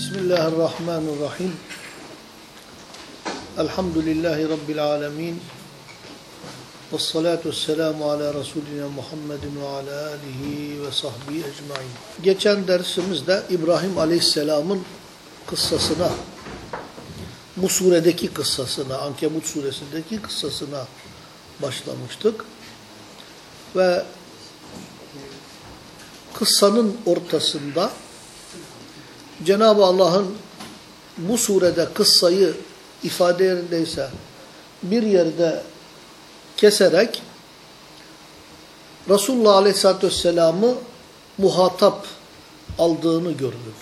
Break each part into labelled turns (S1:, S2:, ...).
S1: Bismillahirrahmanirrahim. Elhamdülillahi Rabbil alemin. Ve salatu vesselamu ala Resulina Muhammedin ve ala alihi ve sahbihi ecmain. Geçen dersimizde İbrahim Aleyhisselam'ın kıssasına, bu suredeki kıssasına, Ankebut suresindeki kıssasına başlamıştık. Ve kıssanın ortasında Cenab-ı Allah'ın bu surede kıssayı ifade yerindeyse bir yerde keserek Resulullah Aleyhisselatü Vesselam'ı muhatap aldığını gördük.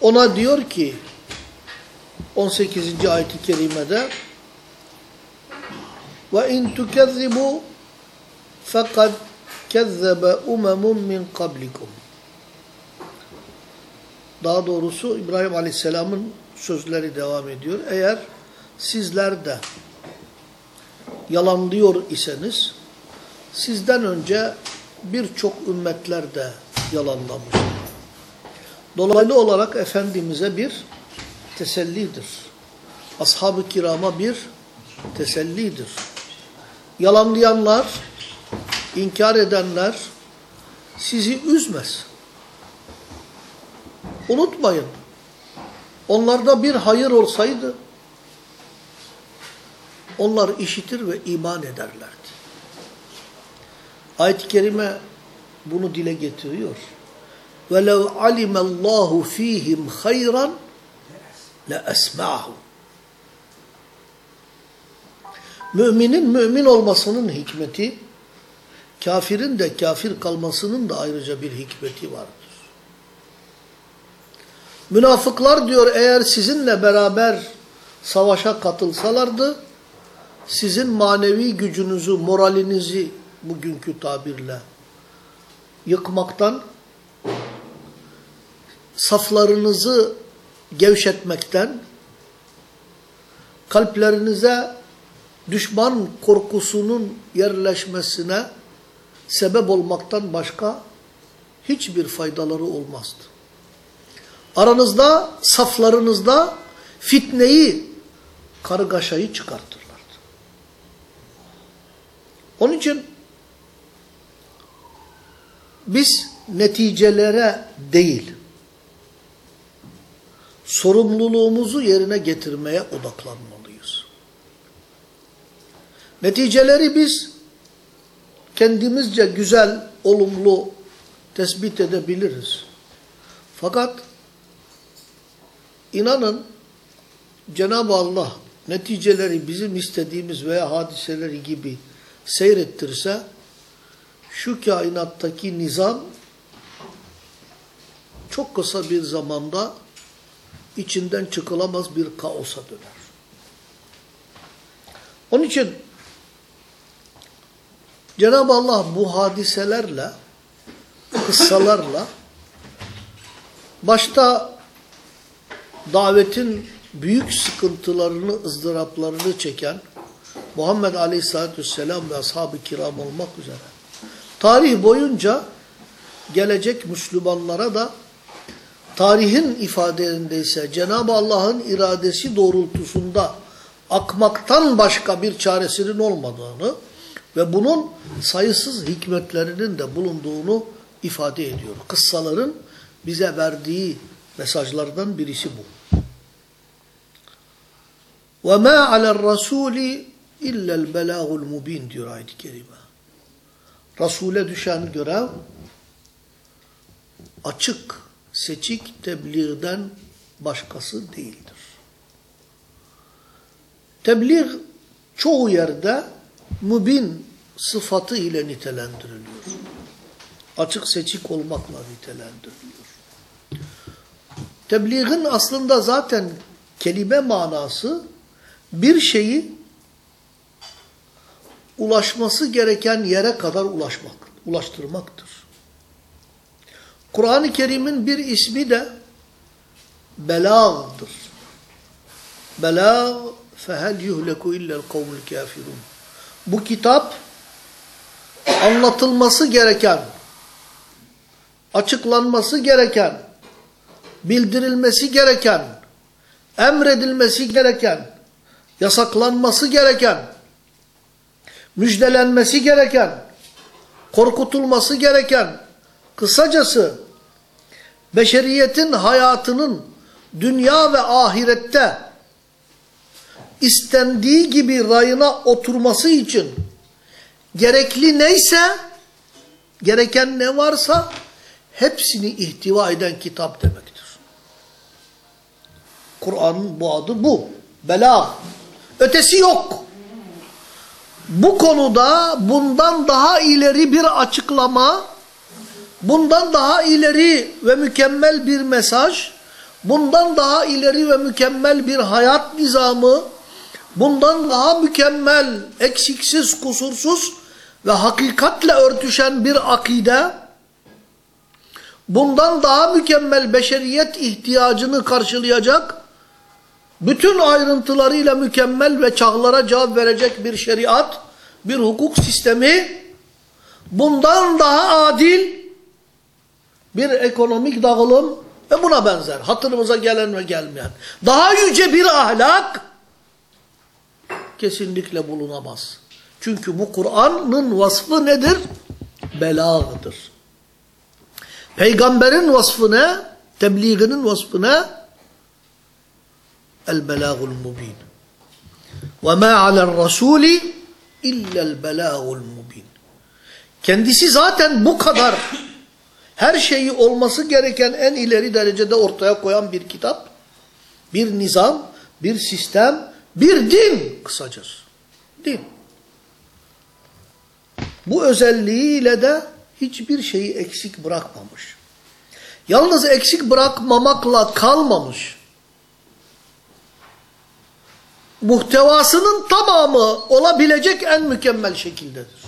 S1: Ona diyor ki 18. ayet-i kerimede ve in tukezzibu fakat kezzebe umemun min kablikum. Daha doğrusu İbrahim Aleyhisselam'ın sözleri devam ediyor. Eğer sizler de yalanlıyor iseniz sizden önce birçok ümmetler de yalanlamış. Dolaylı olarak Efendimiz'e bir tesellidir. Ashab-ı kirama bir tesellidir. Yalanlayanlar, inkar edenler sizi üzmez. Unutmayın. Onlarda bir hayır olsaydı onlar işitir ve iman ederlerdi. Ayet-i Kerime bunu dile getiriyor. وَلَوْ عَلِمَ اللّٰهُ ف۪يهِمْ خَيْرًا لَأَسْمَعَهُمْ Müminin mümin olmasının hikmeti, kafirin de kafir kalmasının da ayrıca bir hikmeti vardır. Münafıklar diyor eğer sizinle beraber savaşa katılsalardı, sizin manevi gücünüzü, moralinizi bugünkü tabirle yıkmaktan, saflarınızı gevşetmekten, kalplerinize düşman korkusunun yerleşmesine sebep olmaktan başka hiçbir faydaları olmazdı. Aranızda, saflarınızda fitneyi, kargaşayı çıkartırlardı. Onun için biz neticelere değil, sorumluluğumuzu yerine getirmeye odaklanmalıyız. Neticeleri biz kendimizce güzel, olumlu tespit edebiliriz. Fakat inanın Cenab-ı Allah neticeleri bizim istediğimiz veya hadiseleri gibi seyrettirse şu kainattaki nizam çok kısa bir zamanda içinden çıkılamaz bir kaosa döner. Onun için Cenab-ı Allah bu hadiselerle, kıssalarla başta davetin büyük sıkıntılarını, ızdıraplarını çeken Muhammed Aleyhisselatü Vesselam ve ashab-ı kiram olmak üzere. Tarih boyunca gelecek Müslümanlara da tarihin ifadelerindeyse Cenab-ı Allah'ın iradesi doğrultusunda akmaktan başka bir çaresinin olmadığını ve bunun sayısız hikmetlerinin de bulunduğunu ifade ediyor. Kıssaların bize verdiği mesajlardan birisi bu. وَمَا عَلَى الرَّسُولِ اِلَّا الْبَلَاغُ الْمُب۪ينَ diyor ayet-i kerime. Resul'e düşen görev açık, seçik tebliğden başkası değildir. Tebliğ çoğu yerde mübin sıfatı ile nitelendiriliyor. Açık seçik olmakla nitelendiriliyor. Tebliğin aslında zaten kelime manası bir şeyi ulaşması gereken yere kadar ulaşmak, ulaştırmaktır. Kur'an-ı Kerim'in bir ismi de belağdır. Belâ fehel yuhleku illel kavmul kafirun. Bu kitap anlatılması gereken, açıklanması gereken, bildirilmesi gereken, emredilmesi gereken, yasaklanması gereken, müjdelenmesi gereken, korkutulması gereken, kısacası beşeriyetin hayatının dünya ve ahirette istendiği gibi rayına oturması için gerekli neyse, gereken ne varsa hepsini ihtiva eden kitap demektir. Kur'an'ın bu adı bu. Bela. Ötesi yok. Bu konuda bundan daha ileri bir açıklama, bundan daha ileri ve mükemmel bir mesaj, bundan daha ileri ve mükemmel bir hayat nizamı, bundan daha mükemmel, eksiksiz, kusursuz ve hakikatle örtüşen bir akide, bundan daha mükemmel beşeriyet ihtiyacını karşılayacak, bütün ayrıntılarıyla mükemmel ve çağlara cevap verecek bir şeriat, bir hukuk sistemi, bundan daha adil bir ekonomik dağılım ve buna benzer, hatırımıza gelen ve gelmeyen, daha yüce bir ahlak kesinlikle bulunamaz. Çünkü bu Kur'an'ın vasfı nedir? Belağıdır. Peygamberin vasfı ne? Tebliğinin vasfı ne? El-belâgul mubin. Ve mâ alel rasûli illel belâgul mubin. Kendisi zaten bu kadar her şeyi olması gereken en ileri derecede ortaya koyan bir kitap, bir nizam, bir sistem, bir din kısacası. Din. Bu özelliğiyle de hiçbir şeyi eksik bırakmamış. Yalnız eksik bırakmamakla kalmamış. Muhtevasının tamamı olabilecek en mükemmel şekildedir.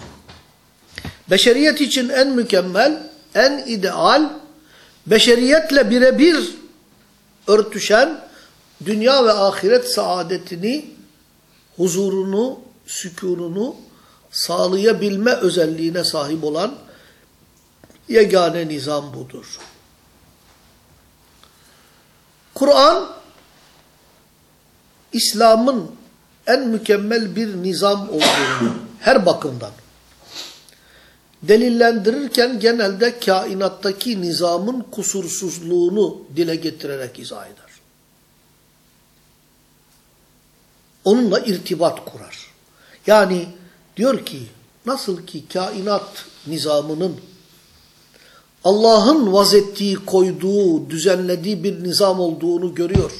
S1: Beşeriyet için en mükemmel, en ideal, beşeriyetle birebir örtüşen, dünya ve ahiret saadetini, huzurunu, sükununu sağlayabilme özelliğine sahip olan yegane nizam budur. Kur'an, İslam'ın en mükemmel bir nizam olduğunu her bakımdan delillendirirken genelde kainattaki nizamın kusursuzluğunu dile getirerek izah eder. Onunla irtibat kurar. Yani diyor ki nasıl ki kainat nizamının Allah'ın vazettiği, koyduğu, düzenlediği bir nizam olduğunu görüyor,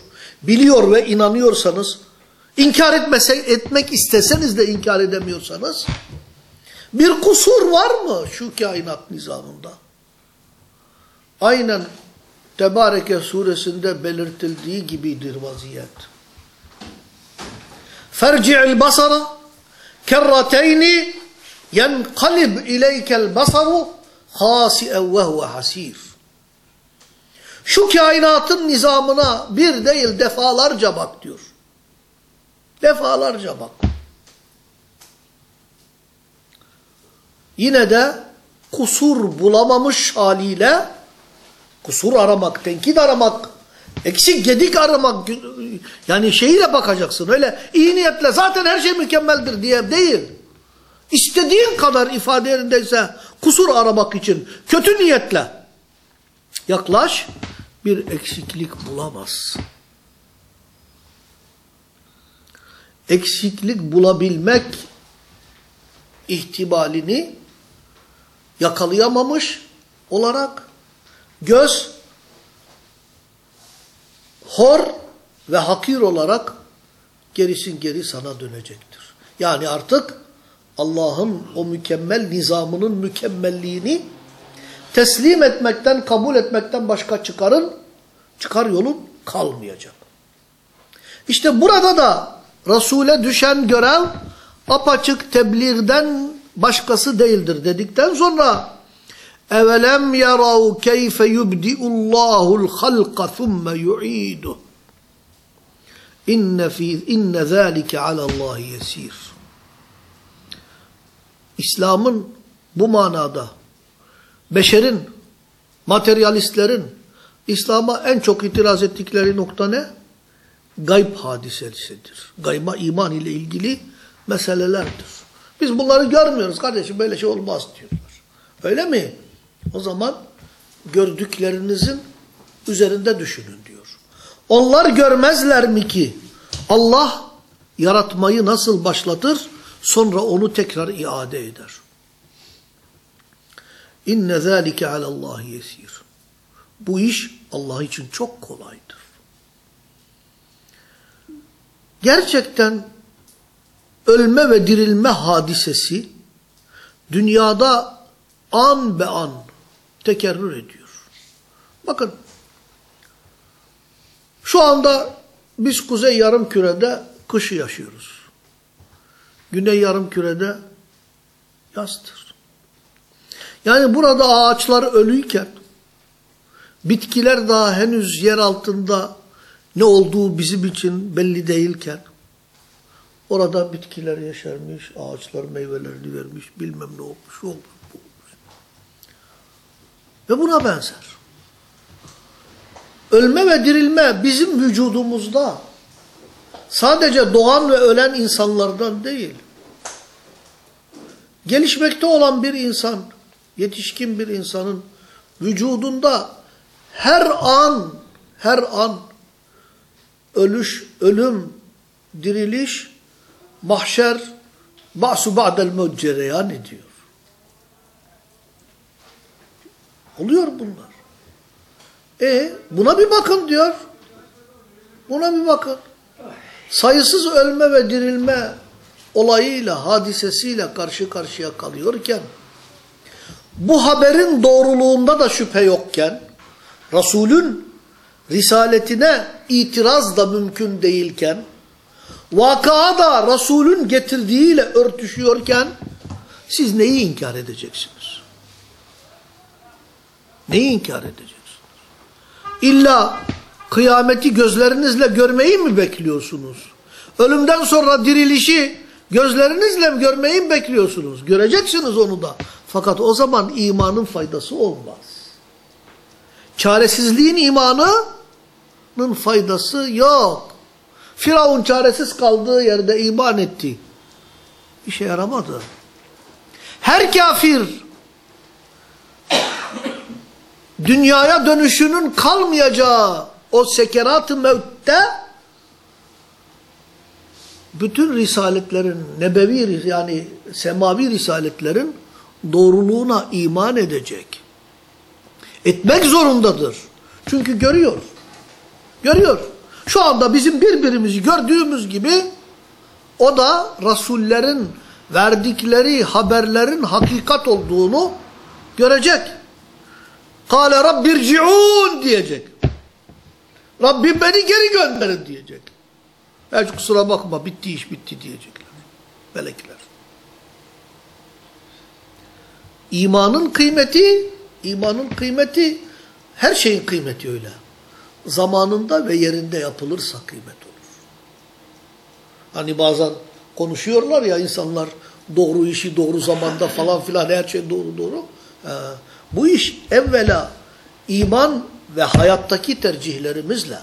S1: biliyor ve inanıyorsanız, inkar etmese, etmek isteseniz de inkar edemiyorsanız, bir kusur var mı şu kainat nizamında? Aynen Tebareke suresinde belirtildiği gibidir vaziyet. Ferci'il basara kerrateyni yenkalib ileykel basaru hasi'en ve huve hasir. Şu kainatın nizamına bir değil defalarca bak diyor. Defalarca bak. Yine de kusur bulamamış haliyle kusur aramak, tenkit aramak, eksik gedik aramak yani şeyiyle bakacaksın öyle iyi niyetle zaten her şey mükemmeldir diye değil. İstediğin kadar ifade yerindeyse kusur aramak için kötü niyetle yaklaş bir eksiklik bulamaz. Eksiklik bulabilmek ihtimalini yakalayamamış olarak göz hor ve hakir olarak gerisin geri sana dönecektir. Yani artık Allah'ın o mükemmel nizamının mükemmelliğini teslim etmekten, kabul etmekten başka çıkarın, çıkar yolun kalmayacak. İşte burada da Resul'e düşen görev apaçık tebliğden başkası değildir dedikten sonra evelem yarav keyfe yubdi'ullahul halqa thumma yu'iduh inne fi inne zalike alallahi yesir İslam'ın bu manada beşerin, materyalistlerin İslam'a en çok itiraz ettikleri nokta ne? Gayb hadisesidir. Gayba iman ile ilgili meselelerdir. Biz bunları görmüyoruz kardeşim böyle şey olmaz diyorlar. Öyle mi? O zaman gördüklerinizin üzerinde düşünün diyor. Onlar görmezler mi ki Allah yaratmayı nasıl başlatır sonra onu tekrar iade eder. İnne zâlike alallâhi yesîr. Bu iş Allah için çok kolaydır. Gerçekten ölme ve dirilme hadisesi dünyada an be an tekerrür ediyor. Bakın şu anda biz kuzey yarım kürede kışı yaşıyoruz. Güney yarım kürede yazdır. Yani burada ağaçlar ölüyken bitkiler daha henüz yer altında ne olduğu bizim için belli değilken orada bitkiler yeşermiş, ağaçlar meyvelerini vermiş, bilmem ne olmuş, olmuş. Ve buna benzer. Ölme ve dirilme bizim vücudumuzda sadece doğan ve ölen insanlardan değil. Gelişmekte olan bir insan, yetişkin bir insanın vücudunda her an, her an ölüş, ölüm, diriliş, mahşer, ba'su ba'del mevt cereyan ediyor. Oluyor bunlar. E buna bir bakın diyor. Buna bir bakın. Sayısız ölme ve dirilme olayıyla, hadisesiyle karşı karşıya kalıyorken, bu haberin doğruluğunda da şüphe yokken, Resulün risaletine itiraz da mümkün değilken, vakıa da Resulün getirdiğiyle örtüşüyorken, siz neyi inkar edeceksiniz? Neyi inkar edeceksiniz? İlla kıyameti gözlerinizle görmeyi mi bekliyorsunuz? Ölümden sonra dirilişi gözlerinizle görmeyi mi bekliyorsunuz? Göreceksiniz onu da. Fakat o zaman imanın faydası olmaz. Çaresizliğin imanının faydası yok. Firavun çaresiz kaldığı yerde iman etti. İşe yaramadı. Her kafir dünyaya dönüşünün kalmayacağı o sekerat-ı mevtte bütün risaletlerin, nebevi yani semavi risaletlerin doğruluğuna iman edecek. Etmek zorundadır. Çünkü görüyor. Görüyor. Şu anda bizim birbirimizi gördüğümüz gibi o da Rasullerin verdikleri haberlerin hakikat olduğunu görecek. Kale Rabbirci'un diyecek. Rabbim beni geri gönderin diyecek. Hiç kusura bakma bitti iş bitti diyecekler. Melekler. İmanın kıymeti, imanın kıymeti, her şeyin kıymeti öyle. Zamanında ve yerinde yapılırsa kıymet olur. Hani bazen konuşuyorlar ya insanlar doğru işi doğru zamanda falan filan her şey doğru doğru. Ee, bu iş evvela iman ve hayattaki tercihlerimizle,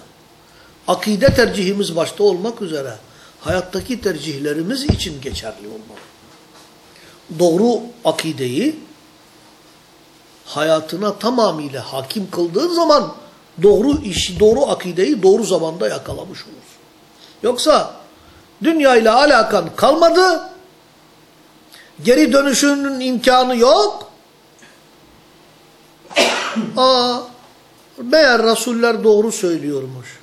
S1: akide tercihimiz başta olmak üzere hayattaki tercihlerimiz için geçerli olmalı. Doğru akideyi hayatına tamamıyla hakim kıldığın zaman doğru işi, doğru akideyi doğru zamanda yakalamış olursun. Yoksa dünyayla alakan kalmadı, geri dönüşünün imkanı yok. Aa, meğer Rasuller doğru söylüyormuş.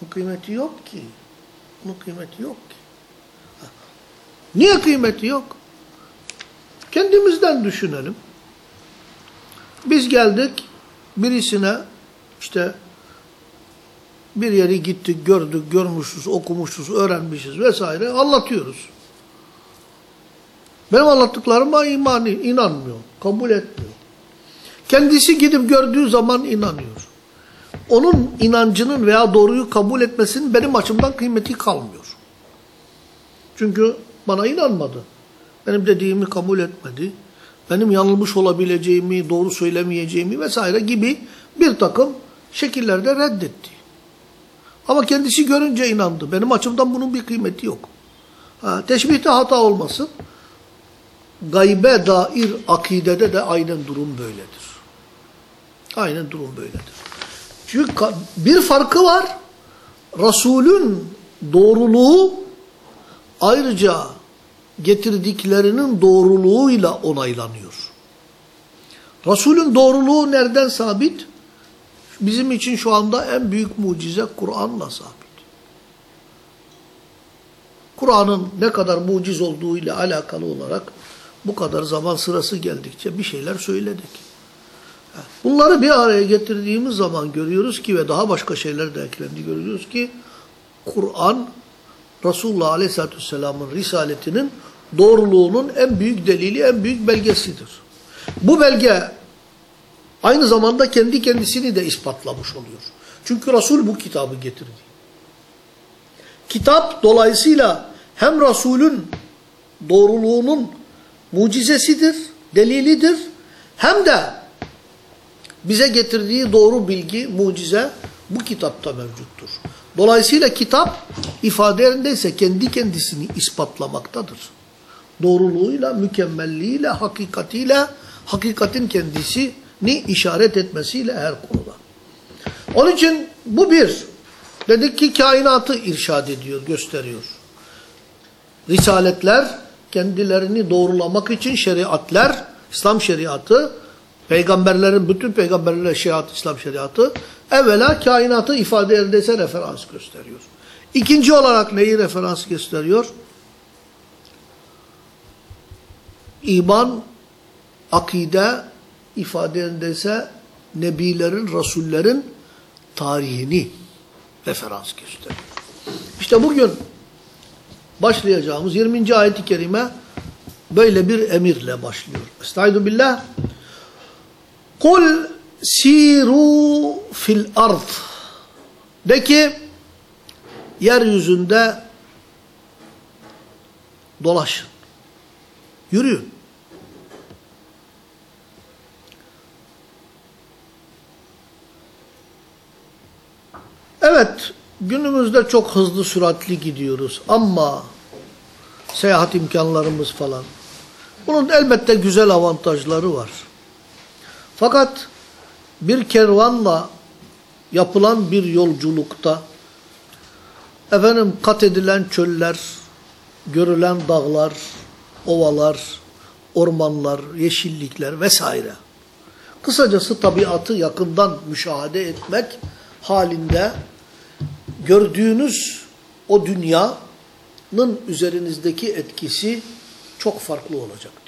S1: Bu kıymeti yok ki. Bu kıymeti yok ki. Niye kıymeti yok? Kendimizden düşünelim. Biz geldik birisine işte bir yeri gittik, gördük, görmüşüz, okumuşuz, öğrenmişiz vesaire anlatıyoruz. Benim anlattıklarıma iman, inanmıyor, kabul etmiyor. Kendisi gidip gördüğü zaman inanıyor. Onun inancının veya doğruyu kabul etmesinin benim açımdan kıymeti kalmıyor. Çünkü bana inanmadı. Benim dediğimi kabul etmedi. Benim yanılmış olabileceğimi, doğru söylemeyeceğimi vesaire gibi bir takım şekillerde reddetti. Ama kendisi görünce inandı. Benim açımdan bunun bir kıymeti yok. Ha, teşbihte hata olmasın. Gaybe dair akidede de aynen durum böyledir. Aynen durum böyledir. Çünkü bir farkı var. Resulün doğruluğu ayrıca getirdiklerinin doğruluğuyla onaylanıyor. Resulün doğruluğu nereden sabit? Bizim için şu anda en büyük mucize Kur'an'la sabit. Kur'an'ın ne kadar muciz olduğu ile alakalı olarak bu kadar zaman sırası geldikçe bir şeyler söyledik. Bunları bir araya getirdiğimiz zaman görüyoruz ki ve daha başka şeyler de eklendi görüyoruz ki Kur'an Resulullah Aleyhisselatü Vesselam'ın risaletinin doğruluğunun en büyük delili, en büyük belgesidir. Bu belge aynı zamanda kendi kendisini de ispatlamış oluyor. Çünkü Resul bu kitabı getirdi. Kitap dolayısıyla hem Resulün doğruluğunun mucizesidir, delilidir hem de bize getirdiği doğru bilgi, mucize bu kitapta mevcuttur. Dolayısıyla kitap ifadelerindeyse kendi kendisini ispatlamaktadır. Doğruluğuyla, mükemmelliğiyle, hakikatiyle, hakikatin kendisini işaret etmesiyle her konuda. Onun için bu bir, dedik ki kainatı irşad ediyor, gösteriyor. Risaletler kendilerini doğrulamak için şeriatler, İslam şeriatı, peygamberlerin, bütün peygamberlerin şeriatı, İslam şeriatı, evvela kainatı ifade edilse referans gösteriyor. İkinci olarak neyi referans gösteriyor? İman, akide ifade edilse nebilerin, rasullerin tarihini referans gösteriyor. İşte bugün başlayacağımız 20. ayet-i kerime böyle bir emirle başlıyor. Estaizu billah. Kul siru fil ard. De ki yeryüzünde dolaşın. Yürüyün. Evet, günümüzde çok hızlı süratli gidiyoruz ama seyahat imkanlarımız falan. Bunun elbette güzel avantajları var. Fakat bir kervanla yapılan bir yolculukta efendim kat edilen çöller, görülen dağlar, ovalar, ormanlar, yeşillikler vesaire. Kısacası tabiatı yakından müşahede etmek halinde gördüğünüz o dünyanın üzerinizdeki etkisi çok farklı olacaktır.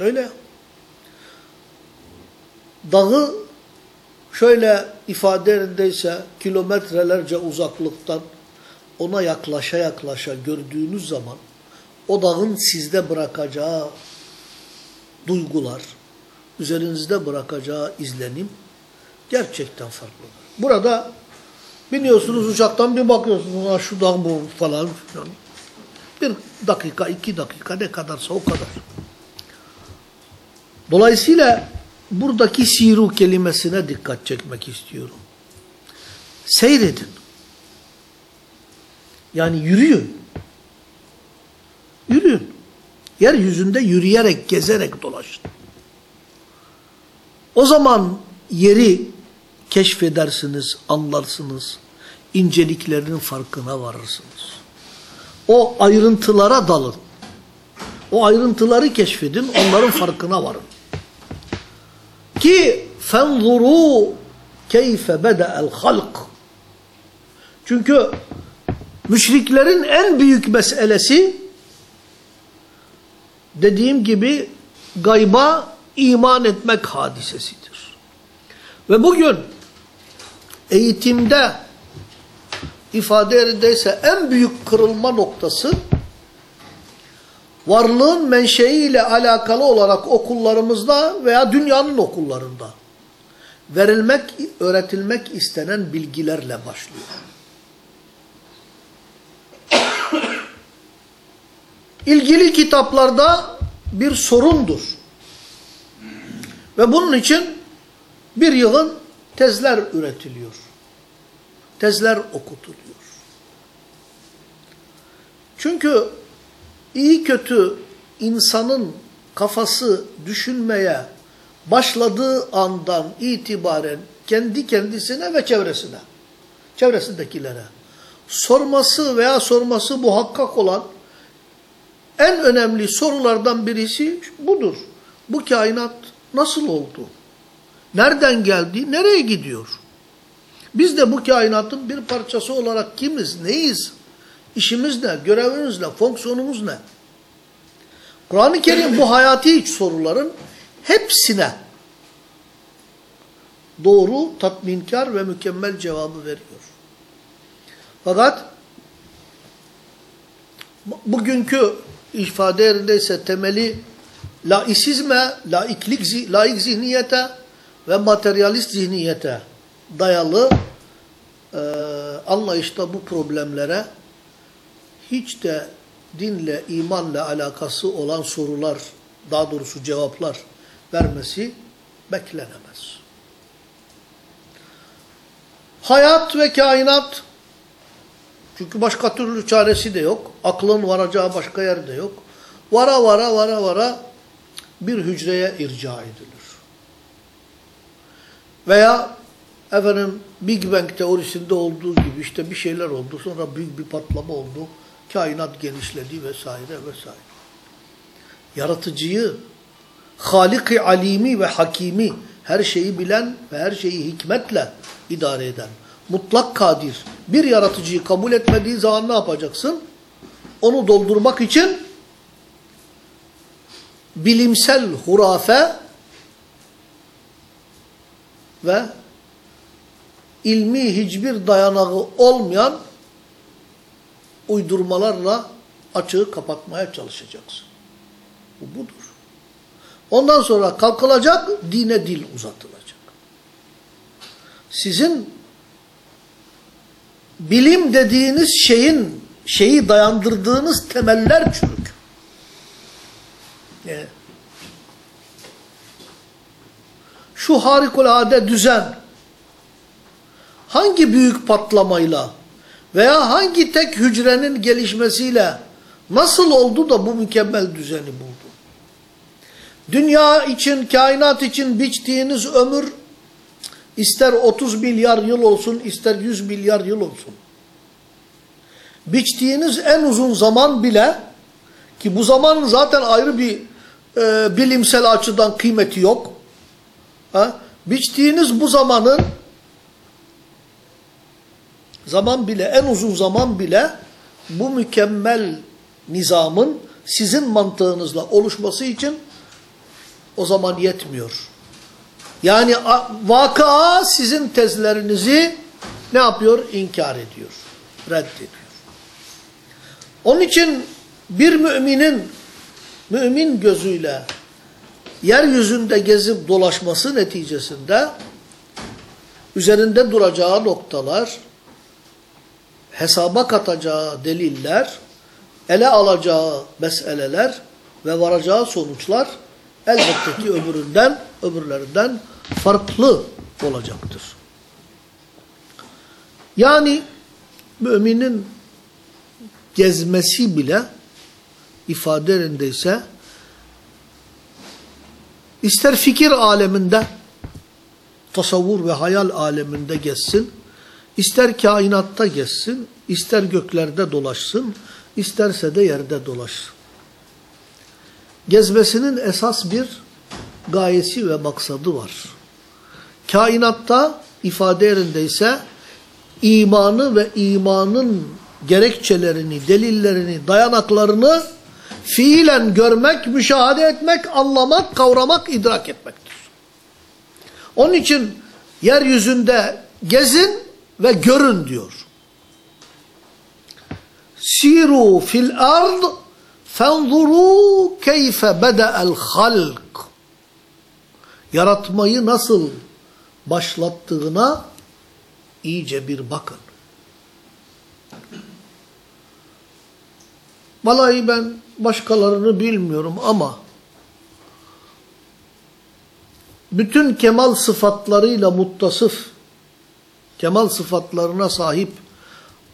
S1: Öyle. Dağı şöyle ifade kilometrelerce uzaklıktan ona yaklaşa yaklaşa gördüğünüz zaman o dağın sizde bırakacağı duygular, üzerinizde bırakacağı izlenim gerçekten farklıdır. Burada biniyorsunuz uçaktan bir bakıyorsunuz şu dağ bu falan filan. Bir dakika, iki dakika ne kadarsa o kadar. Dolayısıyla buradaki siru kelimesine dikkat çekmek istiyorum. Seyredin. Yani yürüyün. Yürüyün. Yeryüzünde yürüyerek, gezerek dolaşın. O zaman yeri keşfedersiniz, anlarsınız. inceliklerinin farkına varırsınız. O ayrıntılara dalın. O ayrıntıları keşfedin, onların farkına varın. Ki fenzuru keyfe bede'el halk. Çünkü müşriklerin en büyük meselesi dediğim gibi gayba iman etmek hadisesidir. Ve bugün eğitimde ifade yerindeyse en büyük kırılma noktası varlığın menşeiyle alakalı olarak okullarımızda veya dünyanın okullarında verilmek, öğretilmek istenen bilgilerle başlıyor. ilgili kitaplarda bir sorundur. Ve bunun için bir yığın tezler üretiliyor. Tezler okutuluyor. Çünkü iyi kötü insanın kafası düşünmeye başladığı andan itibaren kendi kendisine ve çevresine, çevresindekilere sorması veya sorması muhakkak olan en önemli sorulardan birisi budur. Bu kainat nasıl oldu? Nereden geldi? Nereye gidiyor? Biz de bu kainatın bir parçası olarak kimiz? Neyiz? İşimiz ne? Görevimiz ne? Fonksiyonumuz ne? Kur'an-ı Kerim bu hayati soruların hepsine doğru, tatminkar ve mükemmel cevabı veriyor. Fakat bugünkü ifade yerindeyse temeli laisizme, laiklik, laik zihniyete ve materyalist zihniyete dayalı e, anlayışta bu problemlere hiç de dinle, imanla alakası olan sorular, daha doğrusu cevaplar vermesi beklenemez. Hayat ve kainat, çünkü başka türlü çaresi de yok, aklın varacağı başka yer de yok. Vara vara vara vara bir hücreye irca edilir. Veya efendim Big Bang teorisinde olduğu gibi işte bir şeyler oldu, sonra büyük bir patlama oldu, kainat genişledi vesaire vesaire. Yaratıcıyı, Halik-i Alimi ve Hakimi, her şeyi bilen ve her şeyi hikmetle idare eden, mutlak kadir, bir yaratıcıyı kabul etmediği zaman ne yapacaksın? Onu doldurmak için bilimsel hurafe ve ilmi hiçbir dayanağı olmayan uydurmalarla açığı kapatmaya çalışacaksın. Bu budur. Ondan sonra kalkılacak, dine dil uzatılacak. Sizin bilim dediğiniz şeyin, şeyi dayandırdığınız temeller çürük. Ne? Şu harikulade düzen hangi büyük patlamayla veya hangi tek hücrenin gelişmesiyle nasıl oldu da bu mükemmel düzeni buldu? Dünya için, kainat için biçtiğiniz ömür ister 30 milyar yıl olsun, ister 100 milyar yıl olsun. Biçtiğiniz en uzun zaman bile ki bu zamanın zaten ayrı bir e, bilimsel açıdan kıymeti yok. Ha? Biçtiğiniz bu zamanın zaman bile, en uzun zaman bile bu mükemmel nizamın sizin mantığınızla oluşması için o zaman yetmiyor. Yani vakıa sizin tezlerinizi ne yapıyor? İnkar ediyor, reddediyor. Onun için bir müminin mümin gözüyle yeryüzünde gezip dolaşması neticesinde üzerinde duracağı noktalar, hesaba katacağı deliller, ele alacağı meseleler ve varacağı sonuçlar elbette ki öbüründen, öbürlerinden farklı olacaktır. Yani müminin gezmesi bile ifade yerindeyse ister fikir aleminde tasavvur ve hayal aleminde gezsin, ister kainatta gezsin, ister göklerde dolaşsın, isterse de yerde dolaşsın. Gezmesinin esas bir gayesi ve maksadı var. Kainatta ifade yerindeyse imanı ve imanın gerekçelerini, delillerini, dayanaklarını fiilen görmek, müşahede etmek, anlamak, kavramak, idrak etmektir. Onun için yeryüzünde gezin ve görün diyor. Siru fil ard fenzuru keyfe beda'el halk. Yaratmayı nasıl başlattığına iyice bir bakın. Vallahi ben başkalarını bilmiyorum ama bütün kemal sıfatlarıyla muttasıf, kemal sıfatlarına sahip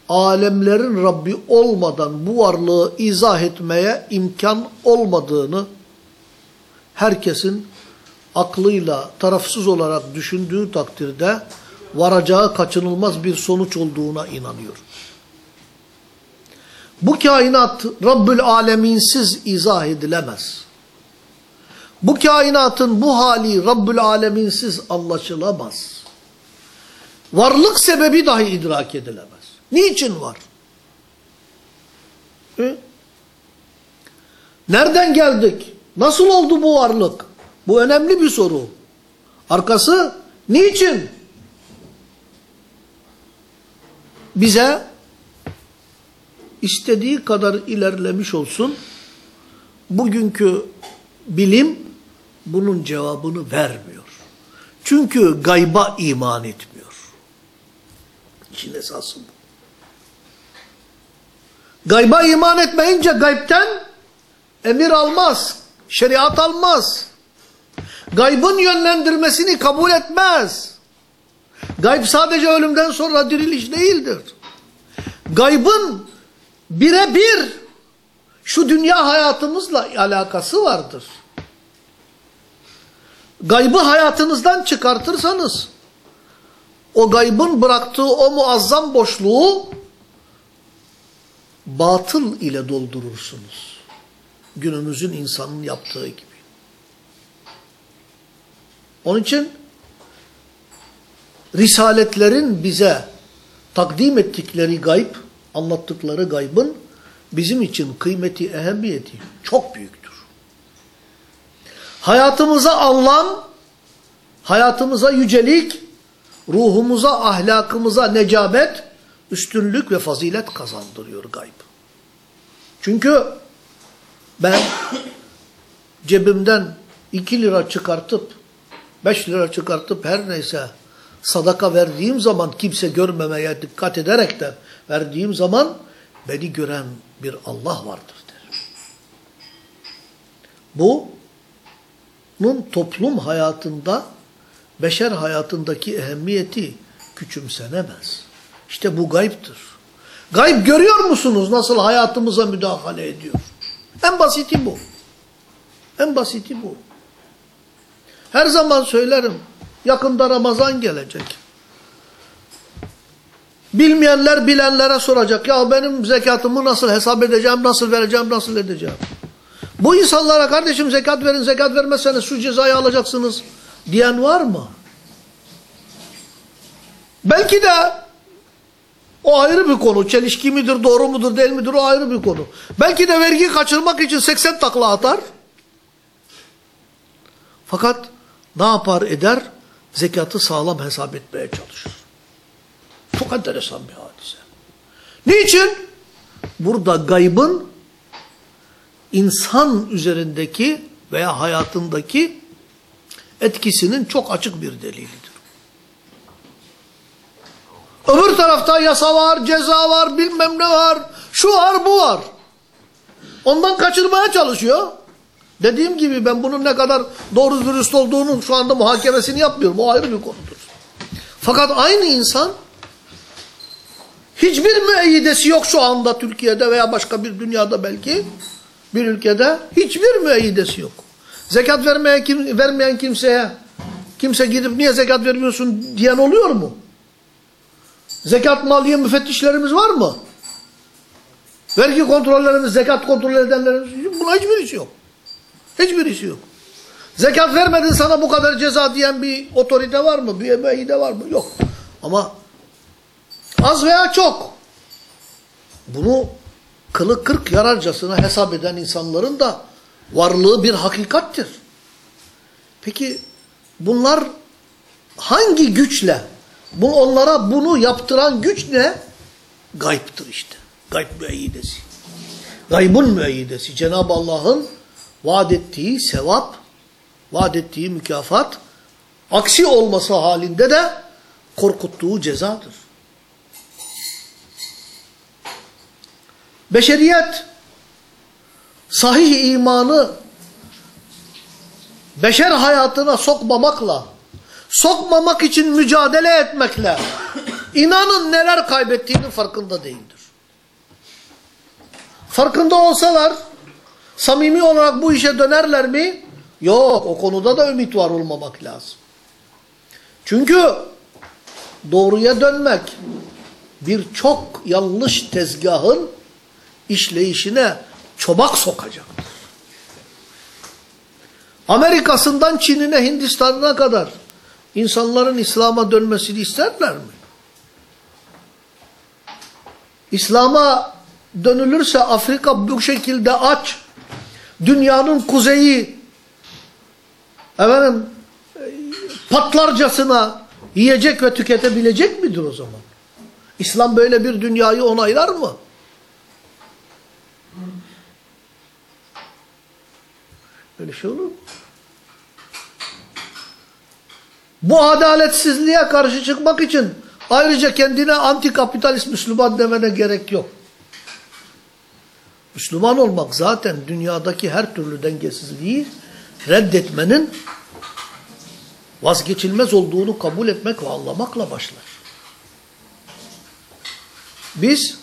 S1: alemlerin Rabbi olmadan bu varlığı izah etmeye imkan olmadığını herkesin aklıyla tarafsız olarak düşündüğü takdirde varacağı kaçınılmaz bir sonuç olduğuna inanıyor. Bu kainat Rabbül Aleminsiz izah edilemez. Bu kainatın bu hali Rabbül Aleminsiz anlaşılamaz. Varlık sebebi dahi idrak edilemez. Niçin var? Hı? Nereden geldik? Nasıl oldu bu varlık? Bu önemli bir soru. Arkası niçin? Bize istediği kadar ilerlemiş olsun, bugünkü bilim bunun cevabını vermiyor. Çünkü gayba iman etmiyor. İşin esası bu. Gayba iman etmeyince gaybten emir almaz, şeriat almaz. Gaybın yönlendirmesini kabul etmez. Gayb sadece ölümden sonra diriliş değildir. Gaybın birebir şu dünya hayatımızla alakası vardır. Gaybı hayatınızdan çıkartırsanız o gaybın bıraktığı o muazzam boşluğu batıl ile doldurursunuz. Günümüzün insanın yaptığı gibi. Onun için risaletlerin bize takdim ettikleri gayb, anlattıkları gaybın bizim için kıymeti, ehemmiyeti çok büyüktür. Hayatımıza anlam, hayatımıza yücelik, ruhumuza, ahlakımıza necabet, üstünlük ve fazilet kazandırıyor gayb. Çünkü ben cebimden iki lira çıkartıp, beş lira çıkartıp her neyse sadaka verdiğim zaman kimse görmemeye dikkat ederek de verdiğim zaman beni gören bir Allah vardır der. Bu bunun toplum hayatında beşer hayatındaki ehemmiyeti küçümsenemez. İşte bu gayiptir. Gayb görüyor musunuz nasıl hayatımıza müdahale ediyor? En basiti bu. En basiti bu. Her zaman söylerim. Yakında Ramazan gelecek. Bilmeyenler bilenlere soracak. Ya benim zekatımı nasıl hesap edeceğim, nasıl vereceğim, nasıl edeceğim? Bu insanlara kardeşim zekat verin, zekat vermezseniz şu cezayı alacaksınız diyen var mı? Belki de o ayrı bir konu. Çelişki midir, doğru mudur, değil midir o ayrı bir konu. Belki de vergi kaçırmak için 80 takla atar. Fakat ne yapar eder? Zekatı sağlam hesap etmeye çalışır. Çok enteresan bir hadise. Niçin? Burada gaybın insan üzerindeki veya hayatındaki etkisinin çok açık bir delilidir. Öbür tarafta yasa var, ceza var, bilmem ne var, şu var, bu var. Ondan kaçırmaya çalışıyor. Dediğim gibi ben bunun ne kadar doğru dürüst olduğunun şu anda muhakemesini yapmıyorum. O ayrı bir konudur. Fakat aynı insan hiçbir müeyyidesi yok şu anda Türkiye'de veya başka bir dünyada belki bir ülkede hiçbir müeyyidesi yok. Zekat vermeye, kim, vermeyen kimseye kimse gidip niye zekat vermiyorsun diyen oluyor mu? Zekat maliye müfettişlerimiz var mı? Vergi kontrollerimiz, zekat kontrol edenlerimiz buna hiçbirisi yok. Hiçbirisi yok. Zekat vermedin sana bu kadar ceza diyen bir otorite var mı? Bir müeyyide var mı? Yok. Ama az veya çok bunu kılı kırk yararcasına hesap eden insanların da varlığı bir hakikattir. Peki bunlar hangi güçle bu onlara bunu yaptıran güç ne? Gayiptir işte. Gayb müeyyidesi. Gaybın müeyyidesi. Cenab-ı Allah'ın vaat ettiği sevap, vaat ettiği mükafat, aksi olması halinde de korkuttuğu cezadır. Beşeriyet sahih imanı beşer hayatına sokmamakla, sokmamak için mücadele etmekle inanın neler kaybettiğinin farkında değildir. Farkında olsalar samimi olarak bu işe dönerler mi? Yok o konuda da ümit var olmamak lazım. Çünkü doğruya dönmek birçok yanlış tezgahın işleyişine çobak sokacaktır. Amerika'sından Çin'ine Hindistan'ına kadar insanların İslam'a dönmesini isterler mi? İslam'a dönülürse Afrika bu şekilde aç, dünyanın kuzeyi efendim patlarcasına yiyecek ve tüketebilecek midir o zaman? İslam böyle bir dünyayı onaylar mı? Böyle şey olur? Bu adaletsizliğe karşı çıkmak için ayrıca kendine antikapitalist Müslüman demene gerek yok. Müslüman olmak zaten dünyadaki her türlü dengesizliği reddetmenin vazgeçilmez olduğunu kabul etmek ve anlamakla başlar. Biz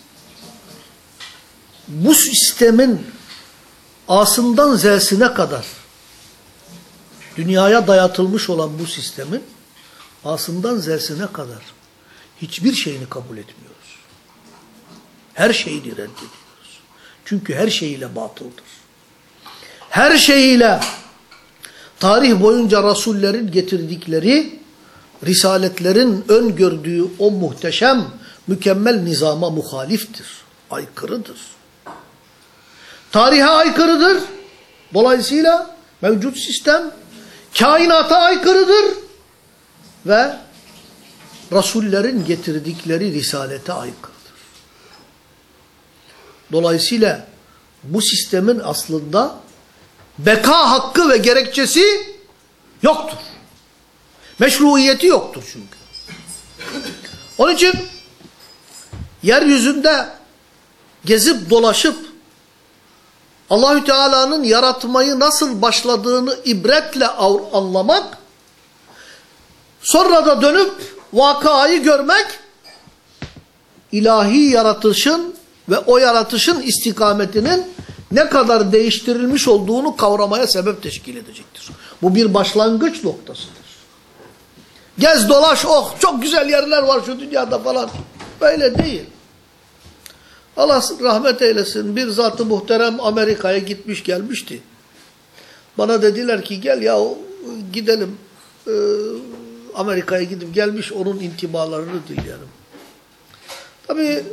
S1: bu sistemin A'sından Z'sine kadar dünyaya dayatılmış olan bu sistemin A'sından Z'sine kadar hiçbir şeyini kabul etmiyoruz. Her şeyini reddediyoruz. Çünkü her şeyiyle batıldır. Her şeyiyle tarih boyunca Rasullerin getirdikleri risaletlerin öngördüğü o muhteşem, mükemmel nizama muhaliftir. Aykırıdır. Tarihe aykırıdır. Dolayısıyla mevcut sistem kainata aykırıdır ve Rasullerin getirdikleri risalete aykırıdır. Dolayısıyla bu sistemin aslında beka hakkı ve gerekçesi yoktur. Meşruiyeti yoktur çünkü. Onun için yeryüzünde gezip dolaşıp Allahü Teala'nın yaratmayı nasıl başladığını ibretle anlamak, sonra da dönüp vakayı görmek, ilahi yaratışın ve o yaratışın istikametinin ne kadar değiştirilmiş olduğunu kavramaya sebep teşkil edecektir. Bu bir başlangıç noktasıdır. Gez dolaş oh çok güzel yerler var şu dünyada falan. Böyle değil. Allah rahmet eylesin bir zatı muhterem Amerika'ya gitmiş gelmişti. Bana dediler ki gel ya gidelim ee, Amerika'ya gidip gelmiş onun intibalarını dinleyelim. Tabi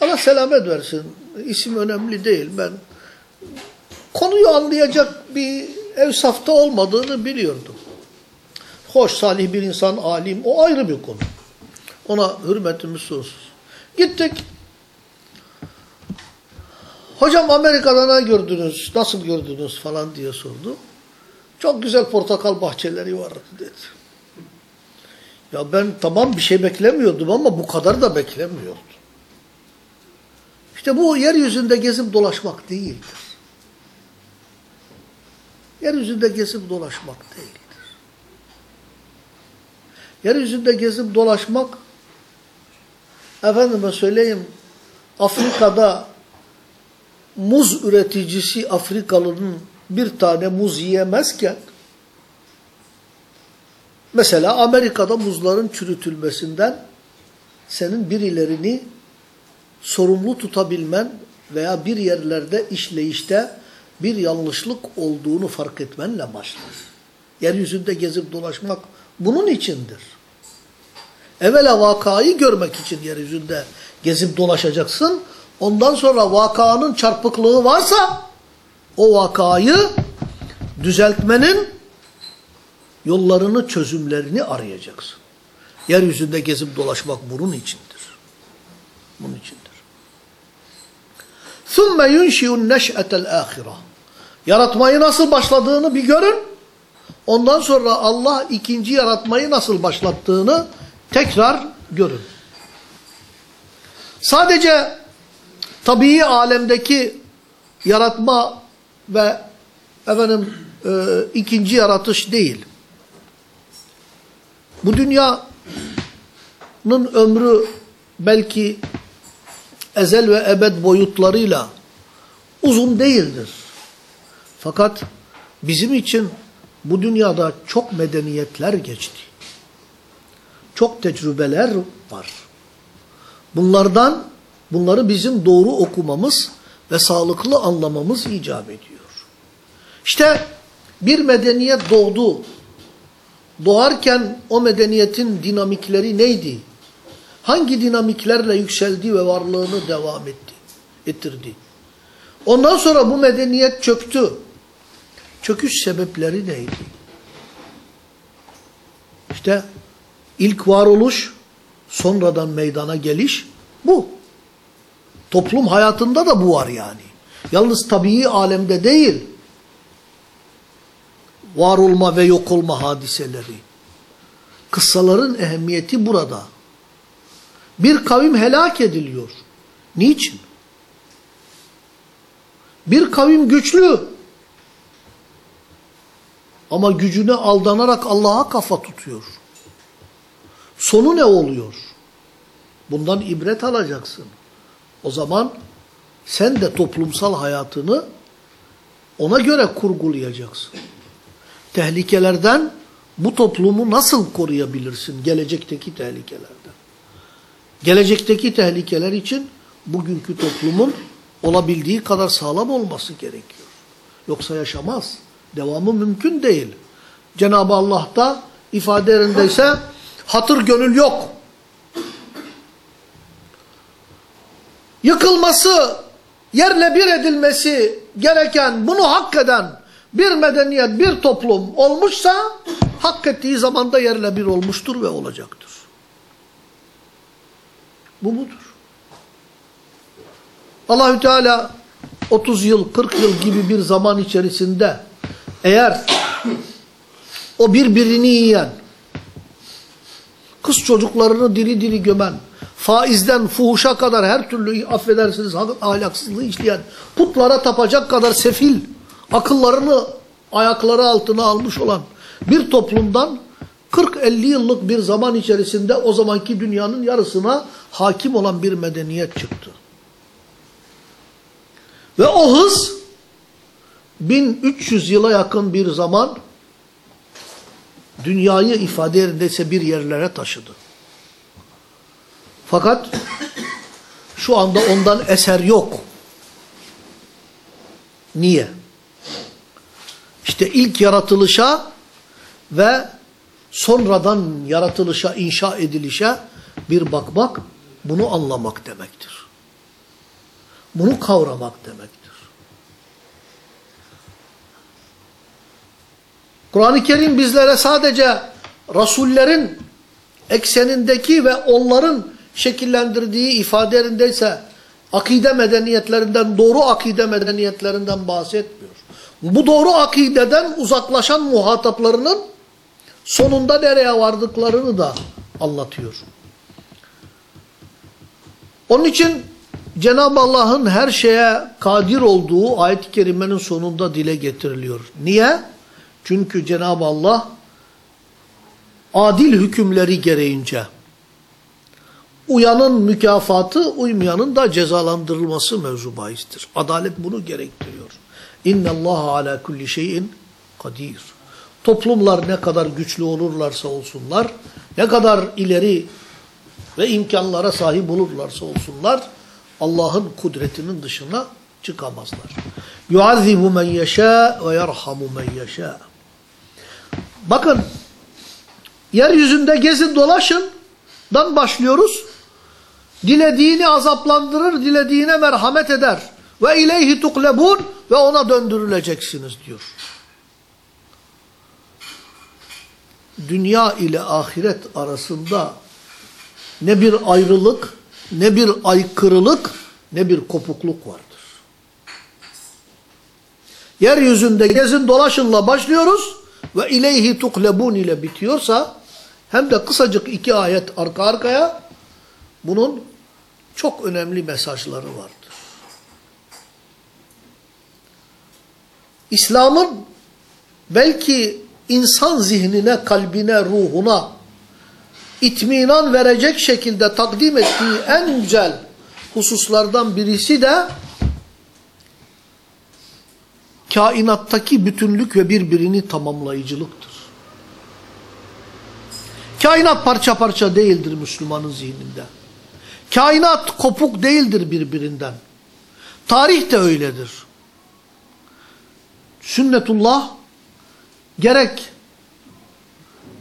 S1: Allah selamet versin. İsim önemli değil. Ben konuyu anlayacak bir ev safta olmadığını biliyordum. Hoş, salih bir insan, alim o ayrı bir konu. Ona hürmetimiz sonsuz. Gittik. Hocam Amerika'da ne gördünüz, nasıl gördünüz falan diye sordu. Çok güzel portakal bahçeleri var dedi. Ya ben tamam bir şey beklemiyordum ama bu kadar da beklemiyordum. İşte bu yeryüzünde gezip dolaşmak değildir. Yeryüzünde gezip dolaşmak değildir. Yeryüzünde gezip dolaşmak efendime söyleyeyim Afrika'da muz üreticisi Afrikalı'nın bir tane muz yiyemezken mesela Amerika'da muzların çürütülmesinden senin birilerini sorumlu tutabilmen veya bir yerlerde işleyişte bir yanlışlık olduğunu fark etmenle başlar. Yeryüzünde gezip dolaşmak bunun içindir. Evvela vakayı görmek için yeryüzünde gezip dolaşacaksın. Ondan sonra vakanın çarpıklığı varsa o vakayı düzeltmenin yollarını, çözümlerini arayacaksın. Yeryüzünde gezip dolaşmak bunun içindir. Bunun içindir. ثُمَّ يُنْشِيُ النَّشْأَةَ الْآخِرَةِ Yaratmayı nasıl başladığını bir görün. Ondan sonra Allah ikinci yaratmayı nasıl başlattığını tekrar görün. Sadece tabii alemdeki yaratma ve efendim e, ikinci yaratış değil. Bu dünyanın ömrü belki ezel ve ebed boyutlarıyla uzun değildir. Fakat bizim için bu dünyada çok medeniyetler geçti. Çok tecrübeler var. Bunlardan, bunları bizim doğru okumamız ve sağlıklı anlamamız icap ediyor. İşte bir medeniyet doğdu. Doğarken o medeniyetin dinamikleri neydi? Hangi dinamiklerle yükseldi ve varlığını devam etti, ettirdi? Ondan sonra bu medeniyet çöktü. Çöküş sebepleri neydi? İşte ilk varoluş, sonradan meydana geliş bu. Toplum hayatında da bu var yani. Yalnız tabii alemde değil. Var olma ve yok olma hadiseleri. Kıssaların ehemmiyeti burada. Bir kavim helak ediliyor. Niçin? Bir kavim güçlü. Ama gücüne aldanarak Allah'a kafa tutuyor. Sonu ne oluyor? Bundan ibret alacaksın. O zaman sen de toplumsal hayatını ona göre kurgulayacaksın. Tehlikelerden bu toplumu nasıl koruyabilirsin gelecekteki tehlikelerden? Gelecekteki tehlikeler için bugünkü toplumun olabildiği kadar sağlam olması gerekiyor. Yoksa yaşamaz. Devamı mümkün değil. Cenab-ı Allah da ifade yerindeyse hatır gönül yok. Yıkılması, yerle bir edilmesi gereken, bunu hak eden bir medeniyet, bir toplum olmuşsa hak ettiği zamanda yerle bir olmuştur ve olacaktır. Bu budur. Allahü Teala 30 yıl, 40 yıl gibi bir zaman içerisinde eğer o birbirini yiyen, kız çocuklarını diri diri gömen, faizden fuhuşa kadar her türlü affedersiniz ahlaksızlığı işleyen, putlara tapacak kadar sefil, akıllarını ayakları altına almış olan bir toplumdan 40-50 yıllık bir zaman içerisinde o zamanki dünyanın yarısına hakim olan bir medeniyet çıktı. Ve o hız 1300 yıla yakın bir zaman dünyayı ifade yerindeyse bir yerlere taşıdı. Fakat şu anda ondan eser yok. Niye? İşte ilk yaratılışa ve sonradan yaratılışa, inşa edilişe bir bakmak, bunu anlamak demektir. Bunu kavramak demektir. Kur'an-ı Kerim bizlere sadece Rasullerin eksenindeki ve onların şekillendirdiği ifadelerindeyse akide medeniyetlerinden, doğru akide medeniyetlerinden bahsetmiyor. Bu doğru akideden uzaklaşan muhataplarının sonunda nereye vardıklarını da anlatıyor. Onun için Cenab-ı Allah'ın her şeye kadir olduğu ayet-i kerimenin sonunda dile getiriliyor. Niye? Çünkü Cenab-ı Allah adil hükümleri gereğince uyanın mükafatı, uymayanın da cezalandırılması mevzu bahistir. Adalet bunu gerektiriyor. İnne Allah ala kulli şeyin kadir. Toplumlar ne kadar güçlü olurlarsa olsunlar, ne kadar ileri ve imkanlara sahip olurlarsa olsunlar, Allah'ın kudretinin dışına çıkamazlar. Yuazzibu men yeşâ ve yerhamu men yeşâ. Bakın, yeryüzünde gezin dolaşın, dan başlıyoruz. Dilediğini azaplandırır, dilediğine merhamet eder. Ve ileyhi tuklebun ve ona döndürüleceksiniz diyor. Dünya ile ahiret arasında ne bir ayrılık, ne bir aykırılık, ne bir kopukluk vardır. Yeryüzünde gezin dolaşınla başlıyoruz ve ileyhi tuklebun ile bitiyorsa hem de kısacık iki ayet arka arkaya bunun çok önemli mesajları vardır. İslam'ın belki insan zihnine, kalbine, ruhuna itminan verecek şekilde takdim ettiği en güzel hususlardan birisi de kainattaki bütünlük ve birbirini tamamlayıcılıktır. Kainat parça parça değildir Müslümanın zihninde. Kainat kopuk değildir birbirinden. Tarih de öyledir. Sünnetullah gerek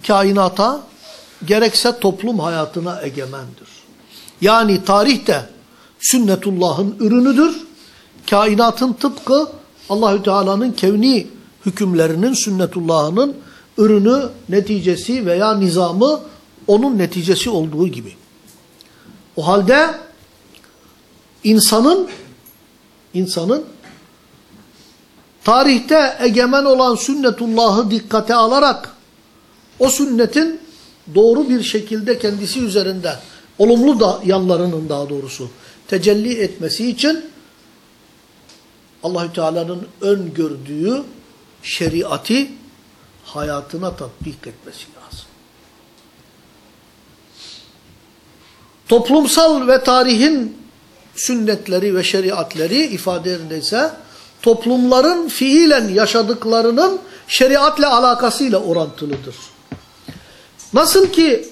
S1: kainata gerekse toplum hayatına egemendir. Yani tarih de sünnetullah'ın ürünüdür. Kainatın tıpkı Allahü Teala'nın kevni hükümlerinin sünnetullah'ının ürünü, neticesi veya nizamı onun neticesi olduğu gibi. O halde insanın insanın tarihte egemen olan sünnetullahı dikkate alarak o sünnetin doğru bir şekilde kendisi üzerinde olumlu da yanlarının daha doğrusu tecelli etmesi için Allahü Teala'nın öngördüğü şeriatı hayatına tatbik etmesi lazım. Toplumsal ve tarihin sünnetleri ve şeriatleri ifade yerindeyse toplumların fiilen yaşadıklarının şeriatla alakasıyla orantılıdır. Nasıl ki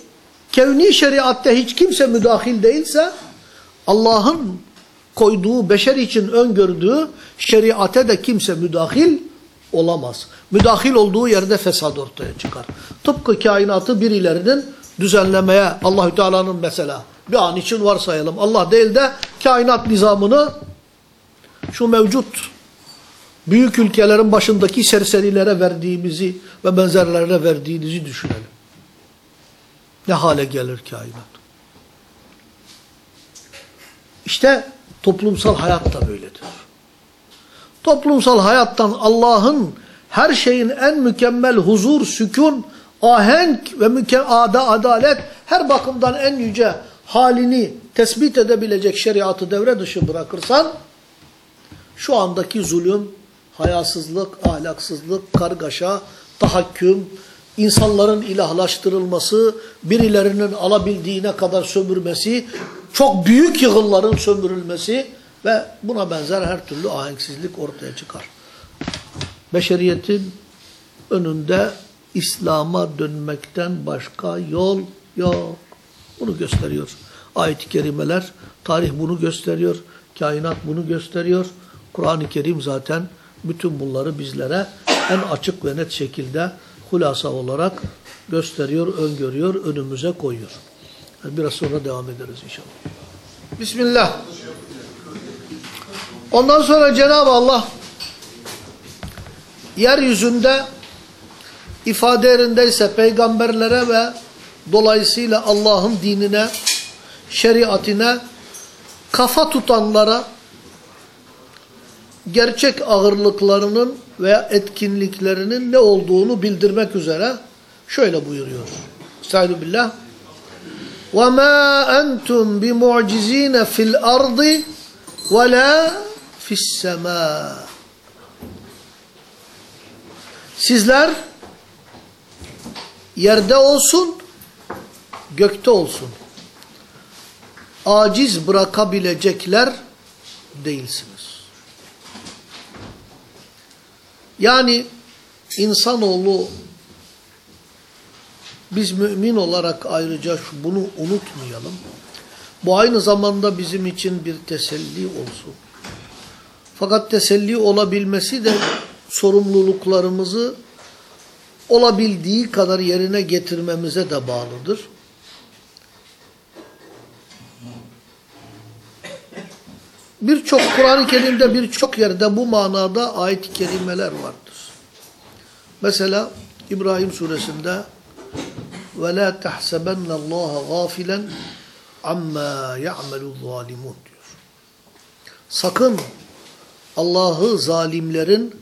S1: kevni şeriatte hiç kimse müdahil değilse Allah'ın koyduğu beşer için öngördüğü şeriate de kimse müdahil olamaz. Müdahil olduğu yerde fesad ortaya çıkar. Tıpkı kainatı birilerinin düzenlemeye Allahü Teala'nın mesela bir an için varsayalım. Allah değil de kainat nizamını şu mevcut büyük ülkelerin başındaki serserilere verdiğimizi ve benzerlerine verdiğinizi düşünelim. Ne hale gelir kainat? İşte toplumsal hayat da böyledir. Toplumsal hayattan Allah'ın her şeyin en mükemmel huzur, sükun, ahenk ve ada, adalet her bakımdan en yüce halini tespit edebilecek şeriatı devre dışı bırakırsan şu andaki zulüm, hayasızlık, ahlaksızlık, kargaşa, tahakküm, insanların ilahlaştırılması, birilerinin alabildiğine kadar sömürmesi, çok büyük yığınların sömürülmesi ve buna benzer her türlü ahenksizlik ortaya çıkar. Beşeriyetin önünde İslam'a dönmekten başka yol yok. Bunu gösteriyor ayet-i kerimeler. Tarih bunu gösteriyor. Kainat bunu gösteriyor. Kur'an-ı Kerim zaten bütün bunları bizlere en açık ve net şekilde hulasa olarak gösteriyor, öngörüyor, önümüze koyuyor. Biraz sonra devam ederiz inşallah. Bismillah. Ondan sonra Cenab-ı Allah yeryüzünde ifade yerindeyse peygamberlere ve dolayısıyla Allah'ın dinine, şeriatine kafa tutanlara gerçek ağırlıklarının veya etkinliklerinin ne olduğunu bildirmek üzere şöyle buyuruyor. Estaizu billah. وَمَا أَنْتُمْ بِمُعْجِز۪ينَ فِي الْأَرْضِ وَلَا فِي السَّمَاءِ Sizler yerde olsun, gökte olsun. Aciz bırakabilecekler değilsiniz. Yani insanoğlu biz mümin olarak ayrıca bunu unutmayalım. Bu aynı zamanda bizim için bir teselli olsun. Fakat teselli olabilmesi de sorumluluklarımızı olabildiği kadar yerine getirmemize de bağlıdır. Birçok Kur'an-ı Kerim'de birçok yerde bu manada ayet-i kerimeler vardır. Mesela İbrahim suresinde ve la tahsabenne Allah gafilen amma ya'melu zalimun diyor. Sakın Allah'ı zalimlerin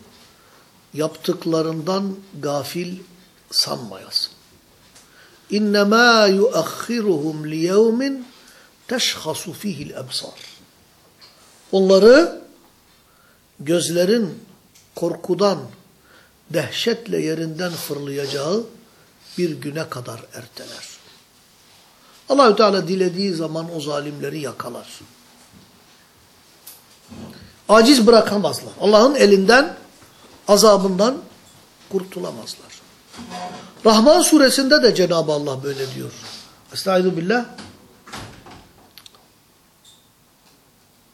S1: yaptıklarından gafil sanmayasın. İnnemâ yuakhiruhum liyevmin teşhasu fihil ebsar. Onları gözlerin korkudan, dehşetle yerinden fırlayacağı bir güne kadar erteler. Allahü Teala dilediği zaman o zalimleri yakalar. Aciz bırakamazlar. Allah'ın elinden, azabından kurtulamazlar. Rahman suresinde de Cenab-ı Allah böyle diyor. Estaizu billah.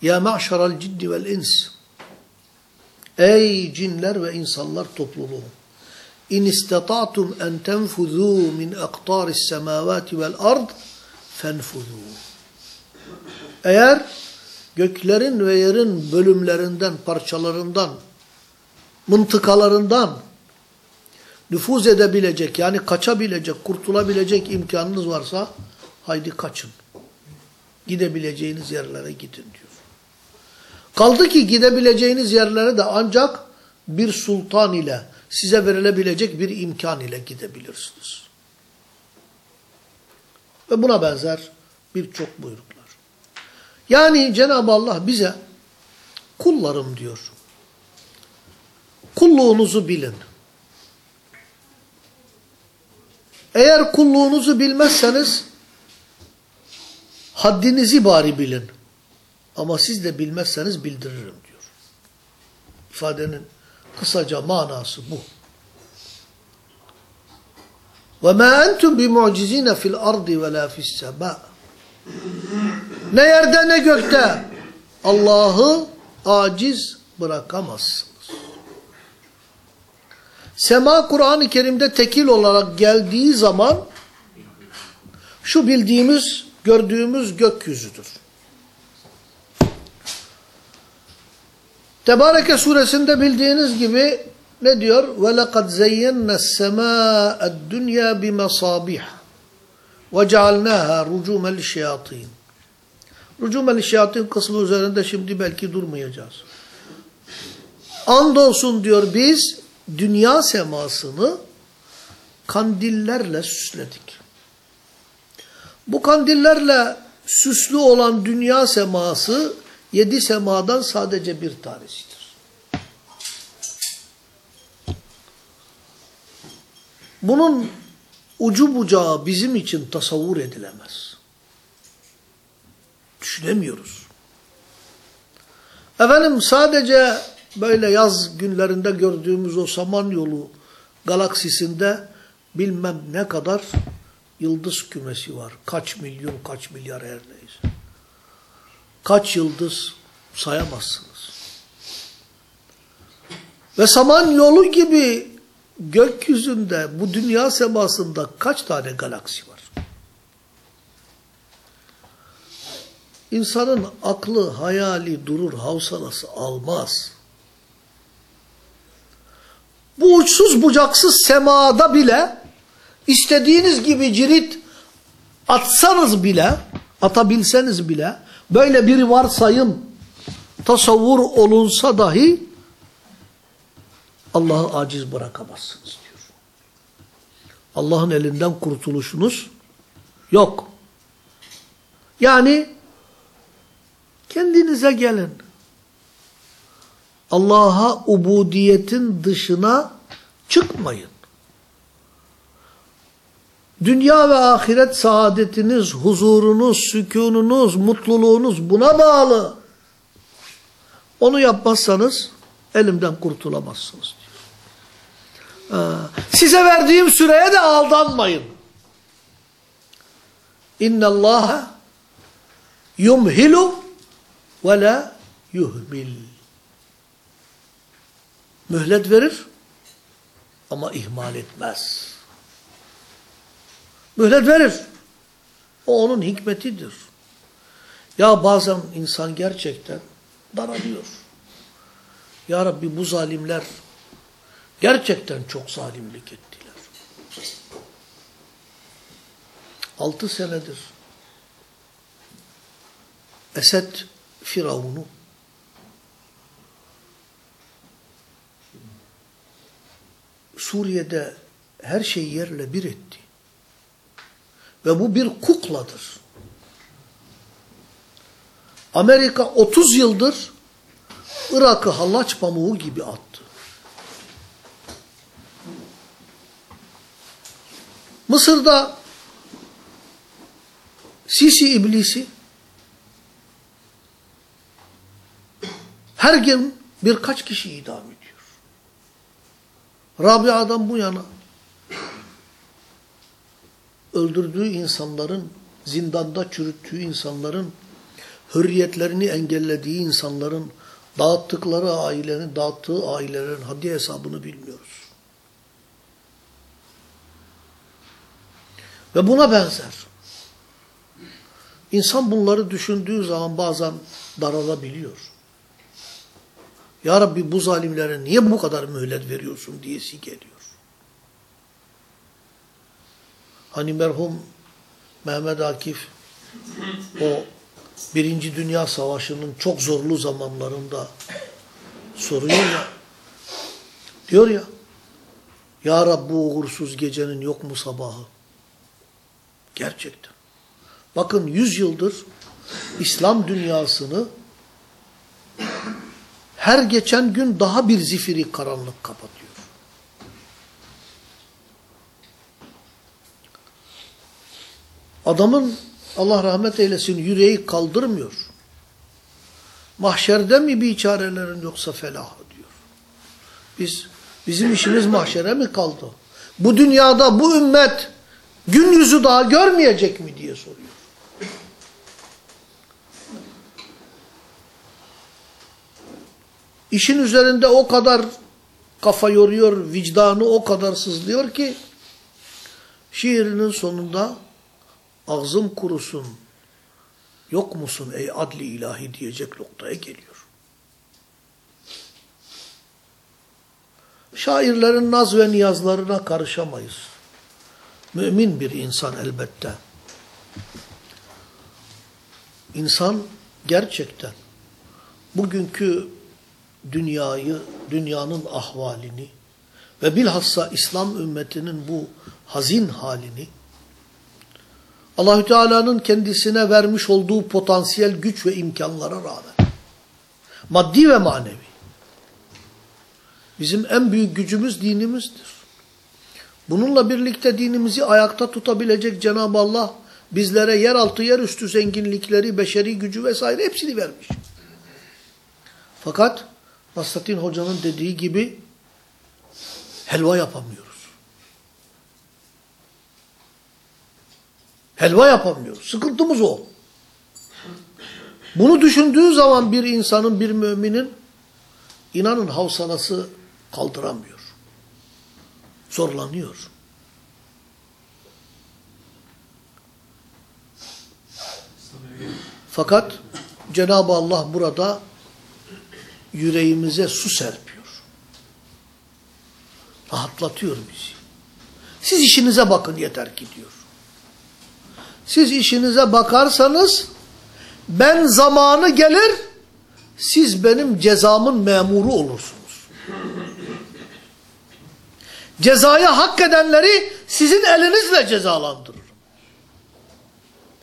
S1: Ya ma'şaral ciddi vel ins. Ey cinler ve insanlar topluluğu. İn istata'tum en tenfuzû min aktaris semavati vel ard fenfuzû. Eğer göklerin ve yerin bölümlerinden, parçalarından, mıntıkalarından nüfuz edebilecek, yani kaçabilecek, kurtulabilecek imkanınız varsa haydi kaçın. Gidebileceğiniz yerlere gidin diyor. Kaldı ki gidebileceğiniz yerlere de ancak bir sultan ile, size verilebilecek bir imkan ile gidebilirsiniz. Ve buna benzer birçok buyruklar. Yani Cenab-ı Allah bize kullarım diyor. Kulluğunuzu bilin. Eğer kulluğunuzu bilmezseniz haddinizi bari bilin. Ama siz de bilmezseniz bildiririm diyor. İfadenin kısaca manası bu. Ve ma entum bi mu'cizina fil ardi ve la fis sema. Ne yerde ne gökte Allah'ı aciz bırakamazsınız. Sema Kur'an-ı Kerim'de tekil olarak geldiği zaman şu bildiğimiz, gördüğümüz gökyüzüdür. Tebareke suresinde bildiğiniz gibi ne diyor? وَلَقَدْ زَيَّنَّا السَّمَاءَ الدُّنْيَا بِمَصَابِحَ وَجَعَلْنَاهَا رُجُومًا لِشَيَاطِينَ Rücumel şeyatin kısmı üzerinde şimdi belki durmayacağız. Andolsun diyor biz dünya semasını kandillerle süsledik. Bu kandillerle süslü olan dünya seması yedi semadan sadece bir tanesidir. Bunun ucu bucağı bizim için tasavvur edilemez. Düşünemiyoruz. Efendim sadece böyle yaz günlerinde gördüğümüz o Samanyolu galaksisinde bilmem ne kadar yıldız kümesi var. Kaç milyon, kaç milyar her. Kaç yıldız sayamazsınız. Ve Samanyolu gibi gökyüzünde, bu dünya semasında kaç tane galaksi var? İnsanın aklı, hayali durur, havsalası almaz. Bu uçsuz bucaksız semada bile istediğiniz gibi cirit atsanız bile, atabilseniz bile, böyle bir varsayım tasavvur olunsa dahi Allah'ı aciz bırakamazsınız diyor. Allah'ın elinden kurtuluşunuz yok. Yani kendinize gelin. Allah'a ubudiyetin dışına çıkmayın. Dünya ve ahiret saadetiniz, huzurunuz, sükununuz, mutluluğunuz buna bağlı. Onu yapmazsanız elimden kurtulamazsınız diyor. Size verdiğim süreye de aldanmayın. İnne Allah yumhilu ve la yuhmil. Mühlet verir ama ihmal etmez. Mühlet verir. O onun hikmetidir. Ya bazen insan gerçekten daralıyor. Ya Rabbi bu zalimler gerçekten çok zalimlik ettiler. Altı senedir Esed Firavun'u Suriye'de her şeyi yerle bir etti. Ve bu bir kukladır. Amerika 30 yıldır Irak'ı hallaç pamuğu gibi attı. Mısır'da Sisi iblisi her gün birkaç kişi idam ediyor. Rabia'dan bu yana öldürdüğü insanların, zindanda çürüttüğü insanların, hürriyetlerini engellediği insanların, dağıttıkları ailenin, dağıttığı ailelerin haddi hesabını bilmiyoruz. Ve buna benzer. İnsan bunları düşündüğü zaman bazen daralabiliyor. Ya Rabbi bu zalimlere niye bu kadar mühlet veriyorsun diyesi geliyor. Hani merhum Mehmet Akif o Birinci Dünya Savaşı'nın çok zorlu zamanlarında soruyor ya, diyor ya, Ya Rabbi uğursuz gecenin yok mu sabahı? Gerçekten. Bakın yüz yıldır İslam dünyasını her geçen gün daha bir zifiri karanlık kapatıyor. Adamın Allah rahmet eylesin yüreği kaldırmıyor. Mahşerde mi bir çarelerin yoksa felahı diyor. Biz bizim işimiz mahşere mi kaldı? Bu dünyada bu ümmet gün yüzü daha görmeyecek mi diye soruyor. İşin üzerinde o kadar kafa yoruyor, vicdanı o kadar sızlıyor ki şiirinin sonunda ağzım kurusun, yok musun ey adli ilahi diyecek noktaya geliyor. Şairlerin naz ve niyazlarına karışamayız. Mümin bir insan elbette. İnsan gerçekten bugünkü dünyayı, dünyanın ahvalini ve bilhassa İslam ümmetinin bu hazin halini Allahü Teala'nın kendisine vermiş olduğu potansiyel güç ve imkanlara rağmen maddi ve manevi bizim en büyük gücümüz dinimizdir. Bununla birlikte dinimizi ayakta tutabilecek Cenab-ı Allah bizlere yeraltı yerüstü zenginlikleri, beşeri gücü vesaire hepsini vermiş. Fakat Nasrettin Hoca'nın dediği gibi helva yapamıyoruz. Helva yapamıyoruz. Sıkıntımız o. Bunu düşündüğü zaman bir insanın, bir müminin inanın havsalası kaldıramıyor. Zorlanıyor. Fakat Cenab-ı Allah burada yüreğimize su serpiyor. Rahatlatıyor bizi. Siz işinize bakın yeter ki diyor. Siz işinize bakarsanız ben zamanı gelir siz benim cezamın memuru olursunuz. Cezayı hak edenleri sizin elinizle cezalandırırım.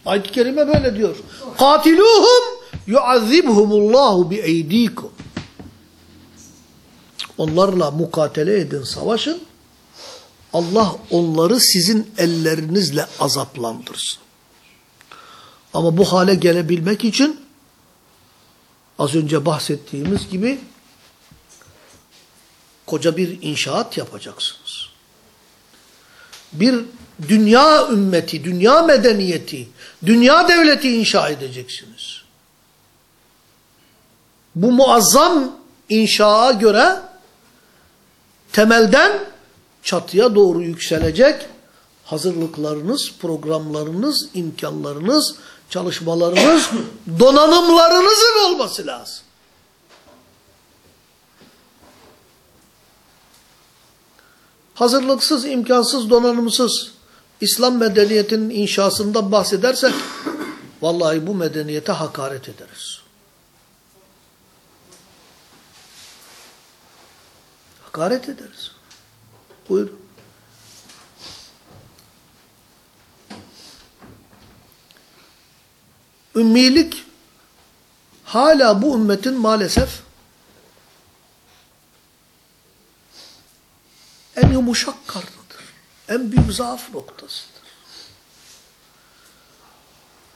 S1: Ayet-i Kerime böyle diyor. Katiluhum yuazzibhumullahu bi eydikum. Onlarla mukatele edin, savaşın. Allah onları sizin ellerinizle azaplandırsın. Ama bu hale gelebilmek için az önce bahsettiğimiz gibi koca bir inşaat yapacaksınız. Bir dünya ümmeti, dünya medeniyeti, dünya devleti inşa edeceksiniz. Bu muazzam inşaa göre temelden çatıya doğru yükselecek hazırlıklarınız, programlarınız, imkanlarınız, çalışmalarınız, donanımlarınızın olması lazım. Hazırlıksız, imkansız, donanımsız İslam medeniyetinin inşasında bahsedersek vallahi bu medeniyete hakaret ederiz. Hakaret ederiz. Buyurun. Ümmilik hala bu ümmetin maalesef en yumuşak karnıdır. en büyük zaaf noktasıdır.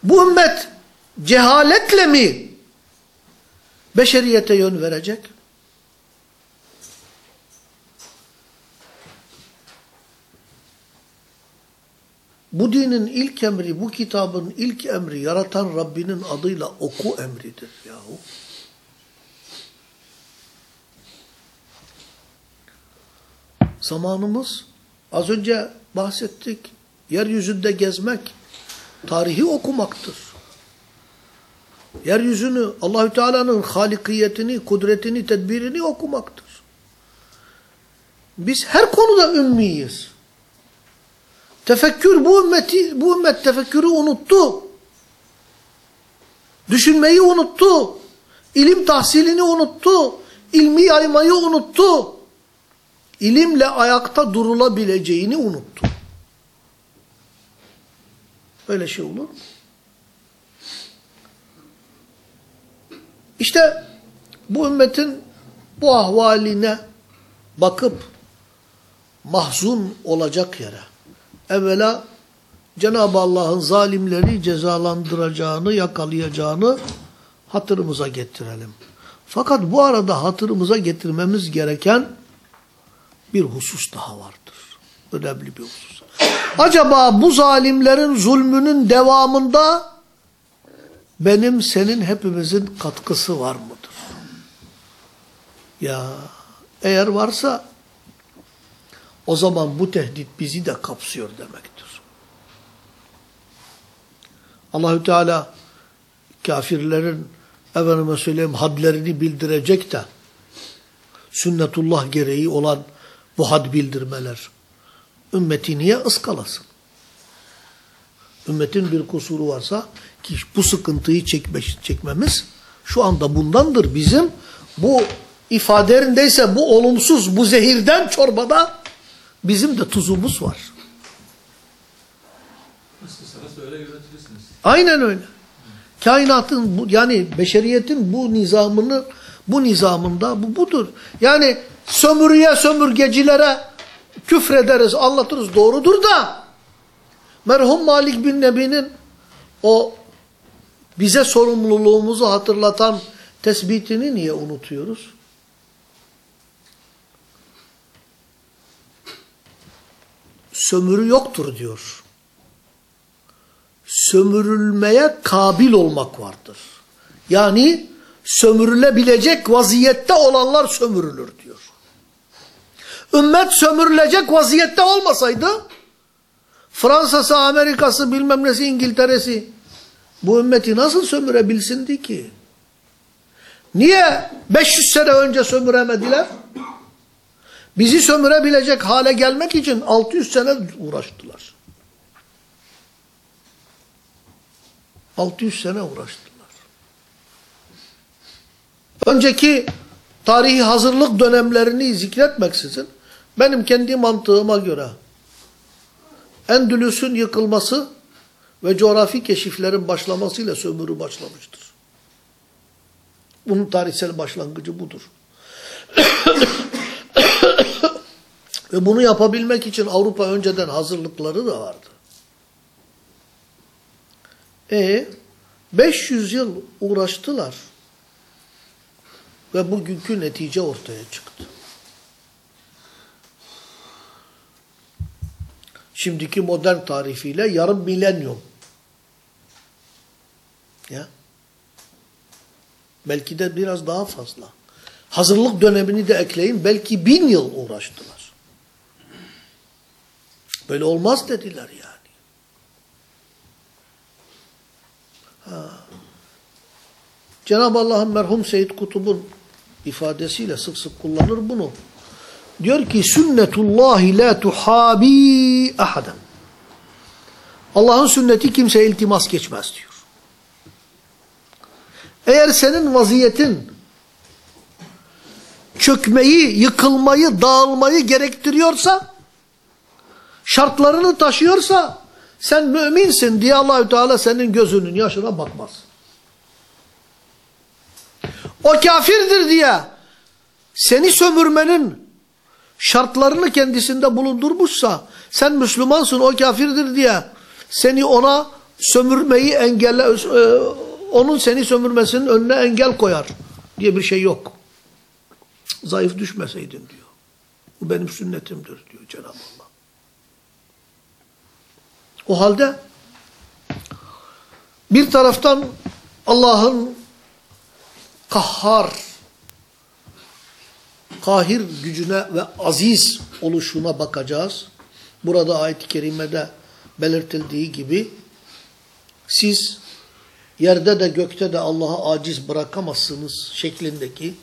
S1: Bu ümmet cehaletle mi beşeriyete yön verecek? Bu dinin ilk emri, bu kitabın ilk emri yaratan Rabbinin adıyla oku emridir yahu. Zamanımız az önce bahsettik. Yeryüzünde gezmek tarihi okumaktır. Yeryüzünü Allahü Teala'nın halikiyetini, kudretini, tedbirini okumaktır. Biz her konuda ümmiyiz. Tefekkür bu ümmeti, bu ümmet tefekkürü unuttu. Düşünmeyi unuttu. İlim tahsilini unuttu. İlmi yaymayı unuttu. İlimle ayakta durulabileceğini unuttu. Böyle şey olur? İşte bu ümmetin bu ahvaline bakıp mahzun olacak yere evvela Cenab-ı Allah'ın zalimleri cezalandıracağını, yakalayacağını hatırımıza getirelim. Fakat bu arada hatırımıza getirmemiz gereken bir husus daha vardır. Önemli bir husus. Acaba bu zalimlerin zulmünün devamında benim, senin, hepimizin katkısı var mıdır? Ya eğer varsa o zaman bu tehdit bizi de kapsıyor demektir. Allahü Teala kafirlerin efendime söyleyeyim hadlerini bildirecek de sünnetullah gereği olan bu had bildirmeler ümmeti niye ıskalasın? Ümmetin bir kusuru varsa ki bu sıkıntıyı çekme, çekmemiz şu anda bundandır. Bizim bu ifadelerindeyse bu olumsuz, bu zehirden çorbada bizim de tuzumuz var. Aynen öyle. Kainatın yani beşeriyetin bu nizamını bu nizamında bu budur. Yani sömürüye sömürgecilere küfrederiz, anlatırız doğrudur da merhum Malik bin Nebi'nin o bize sorumluluğumuzu hatırlatan tespitini niye unutuyoruz? Sömürü yoktur diyor. Sömürülmeye kabil olmak vardır. Yani sömürülebilecek vaziyette olanlar sömürülür diyor. Ümmet sömürülecek vaziyette olmasaydı Fransa'sı, Amerika'sı, bilmem nesi, İngiltere'si bu ümmeti nasıl sömürebilsindi ki? Niye 500 sene önce sömüremediler? Bizi sömürebilecek hale gelmek için 600 sene uğraştılar. 600 sene uğraştılar. Önceki tarihi hazırlık dönemlerini zikretmeksizin benim kendi mantığıma göre Endülüs'ün yıkılması ve coğrafi keşiflerin başlamasıyla sömürü başlamıştır. Bunun tarihsel başlangıcı budur. ve bunu yapabilmek için Avrupa önceden hazırlıkları da vardı. E 500 yıl uğraştılar ve bugünkü netice ortaya çıktı. Şimdiki modern tarifiyle yarım milenyum. Ya. Belki de biraz daha fazla. Hazırlık dönemini de ekleyin. Belki bin yıl uğraştılar. Böyle olmaz dediler yani. Cenab-ı Allah'ın merhum Seyyid Kutub'un ifadesiyle sık sık kullanır bunu. Diyor ki sünnetullahi la tuhabi ahaden. Allah'ın sünneti kimseye iltimas geçmez diyor. Eğer senin vaziyetin çökmeyi, yıkılmayı, dağılmayı gerektiriyorsa, şartlarını taşıyorsa, sen müminsin diye Allahü Teala senin gözünün yaşına bakmaz. O kafirdir diye seni sömürmenin şartlarını kendisinde bulundurmuşsa sen Müslümansın o kafirdir diye seni ona sömürmeyi engelle e, onun seni sömürmesinin önüne engel koyar diye bir şey yok. Zayıf düşmeseydin diyor. Bu benim sünnetimdir diyor Cenab-ı Allah. O halde bir taraftan Allah'ın kahhar, kahir gücüne ve aziz oluşuna bakacağız. Burada ayet-i kerimede belirtildiği gibi siz yerde de gökte de Allah'a aciz bırakamazsınız şeklindeki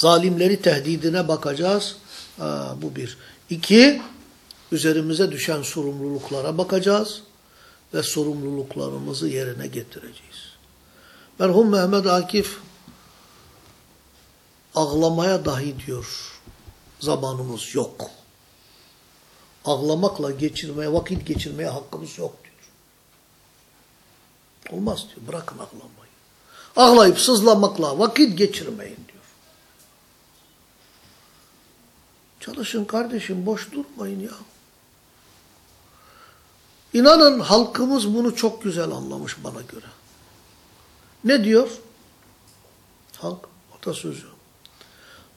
S1: zalimleri tehdidine bakacağız. Ha, bu bir. İki, üzerimize düşen sorumluluklara bakacağız ve sorumluluklarımızı yerine getireceğiz. Merhum Mehmet Akif ağlamaya dahi diyor zamanımız yok. Ağlamakla geçirmeye, vakit geçirmeye hakkımız yok diyor. Olmaz diyor. Bırakın ağlamayı. Ağlayıp sızlamakla vakit geçirmeyin diyor. Çalışın kardeşim boş durmayın ya. İnanın halkımız bunu çok güzel anlamış bana göre. Ne diyor? Halk atasözü.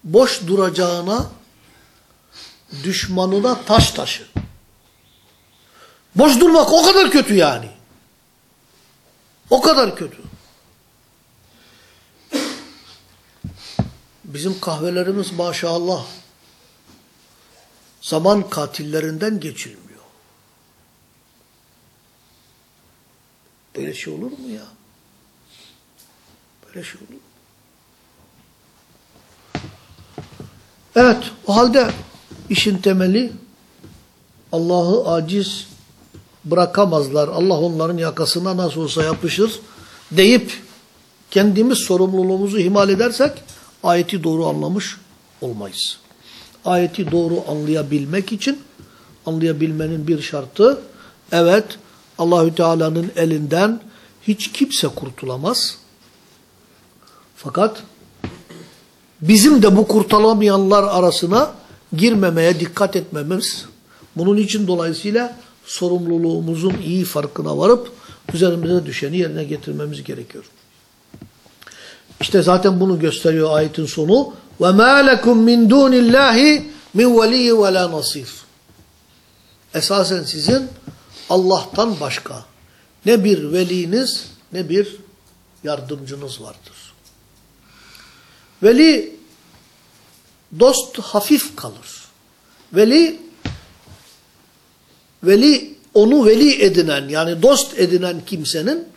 S1: Boş duracağına düşmanına taş taşı. Boş durmak o kadar kötü yani. O kadar kötü. Bizim kahvelerimiz maşallah zaman katillerinden geçilmiyor. Böyle şey olur mu ya? Böyle şey olur mu? Evet, o halde işin temeli Allah'ı aciz bırakamazlar. Allah onların yakasına nasıl olsa yapışır deyip kendimiz sorumluluğumuzu ihmal edersek ayeti doğru anlamış olmayız. Ayeti doğru anlayabilmek için anlayabilmenin bir şartı evet Allahü Teala'nın elinden hiç kimse kurtulamaz. Fakat bizim de bu kurtulamayanlar arasına girmemeye dikkat etmemiz. Bunun için dolayısıyla sorumluluğumuzun iyi farkına varıp üzerimize düşeni yerine getirmemiz gerekiyor. İşte zaten bunu gösteriyor ayetin sonu. Ve ma lekum min dunillahi min veliyyi ve la nasir. Esasen sizin Allah'tan başka ne bir veliniz ne bir yardımcınız vardır. Veli dost hafif kalır. Veli veli onu veli edinen yani dost edinen kimsenin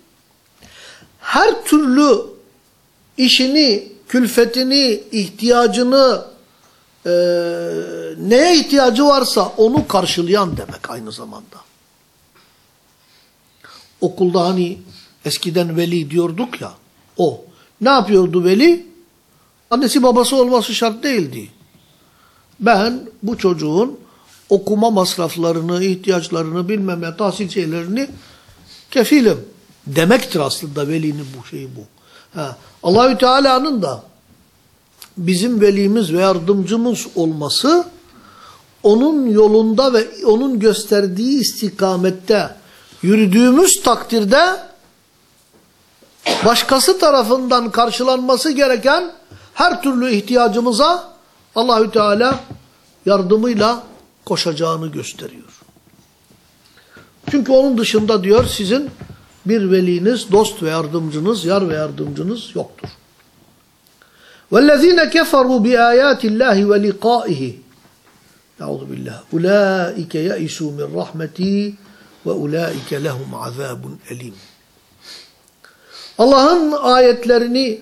S1: her türlü işini, külfetini, ihtiyacını e, neye ihtiyacı varsa onu karşılayan demek aynı zamanda. Okulda hani eskiden veli diyorduk ya o. Ne yapıyordu veli? Annesi babası olması şart değildi. Ben bu çocuğun okuma masraflarını, ihtiyaçlarını bilmem ne tahsil şeylerini kefilim. Demektir aslında velinin bu şeyi bu. Ha. Allahü Teala'nın da bizim velimiz ve yardımcımız olması onun yolunda ve onun gösterdiği istikamette yürüdüğümüz takdirde başkası tarafından karşılanması gereken her türlü ihtiyacımıza Allahü Teala yardımıyla koşacağını gösteriyor. Çünkü onun dışında diyor sizin bir veliniz, dost ve yardımcınız, yar ve yardımcınız yoktur. وَالَّذ۪ينَ كَفَرُوا بِآيَاتِ اللّٰهِ وَلِقَائِهِ اَعُوذُ بِاللّٰهِ اُولَٰئِكَ يَئِسُوا مِنْ رَحْمَتِي وَاُولَٰئِكَ لَهُمْ عَذَابٌ اَلِيمٌ Allah'ın ayetlerini,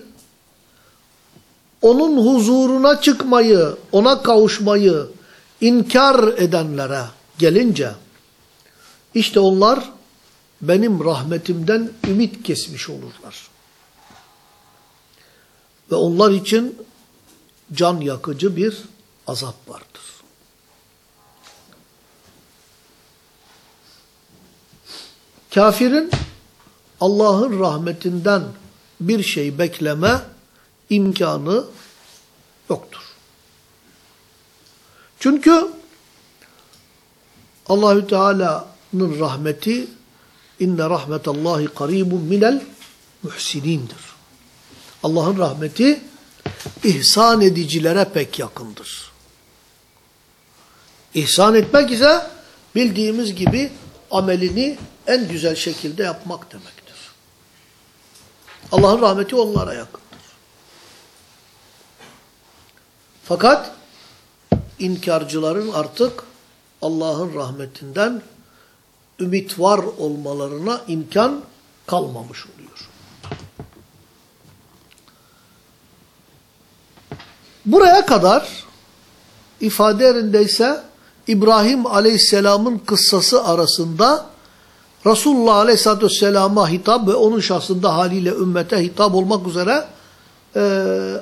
S1: onun huzuruna çıkmayı, ona kavuşmayı inkar edenlere gelince, işte onlar benim rahmetimden ümit kesmiş olurlar. Ve onlar için can yakıcı bir azap vardır. Kafirin Allah'ın rahmetinden bir şey bekleme imkanı yoktur. Çünkü Allahü Teala'nın rahmeti inne rahmetallahi karibun minel muhsinindir. Allah'ın rahmeti ihsan edicilere pek yakındır. İhsan etmek ise bildiğimiz gibi amelini en güzel şekilde yapmak demektir. Allah'ın rahmeti onlara yakındır. Fakat inkarcıların artık Allah'ın rahmetinden ümit var olmalarına imkan kalmamış oluyor. Buraya kadar ifade yerindeyse İbrahim Aleyhisselam'ın kıssası arasında Resulullah Aleyhisselatü Vesselam'a hitap ve onun şahsında haliyle ümmete hitap olmak üzere e,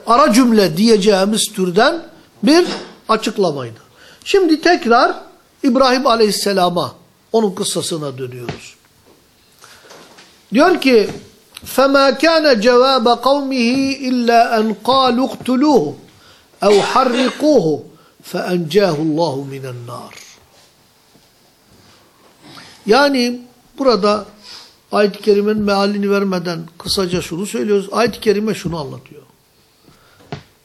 S1: ara cümle diyeceğimiz türden bir açıklamaydı. Şimdi tekrar İbrahim Aleyhisselam'a onun kıssasına dönüyoruz. Diyor ki فَمَا كَانَ جَوَابَ قَوْمِهِ إِلَّا أَنْ قَالُوا اقْتُلُوهُ اَوْ حَرِّقُوهُ فَاَنْجَاهُ اللّٰهُ مِنَ النَّارِ Yani burada ayet-i kerimenin mealini vermeden kısaca şunu söylüyoruz. Ayet-i kerime şunu anlatıyor.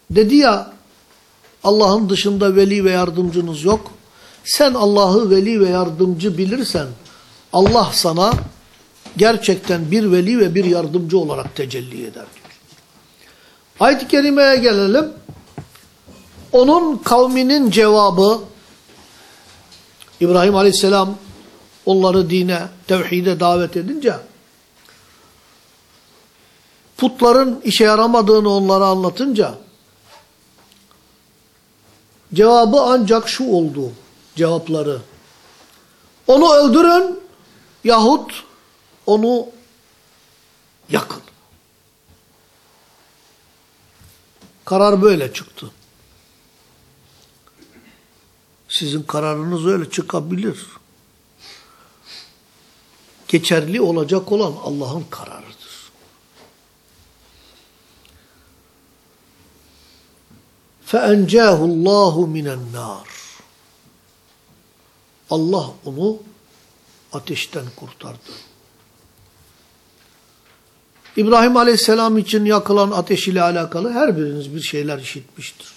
S1: Dedi ya Allah'ın dışında veli ve yardımcınız yok. Sen Allah'ı veli ve yardımcı bilirsen Allah sana gerçekten bir veli ve bir yardımcı olarak tecelli eder. Ayet-i kerimeye gelelim. Onun kavminin cevabı İbrahim Aleyhisselam onları dine, tevhide davet edince putların işe yaramadığını onlara anlatınca cevabı ancak şu oldu cevapları. Onu öldürün yahut onu yakın. Karar böyle çıktı. Sizin kararınız öyle çıkabilir. Geçerli olacak olan Allah'ın kararıdır. فَاَنْجَاهُ اللّٰهُ مِنَ النَّارِ Allah onu ateşten kurtardı. İbrahim Aleyhisselam için yakılan ateş ile alakalı her biriniz bir şeyler işitmiştir.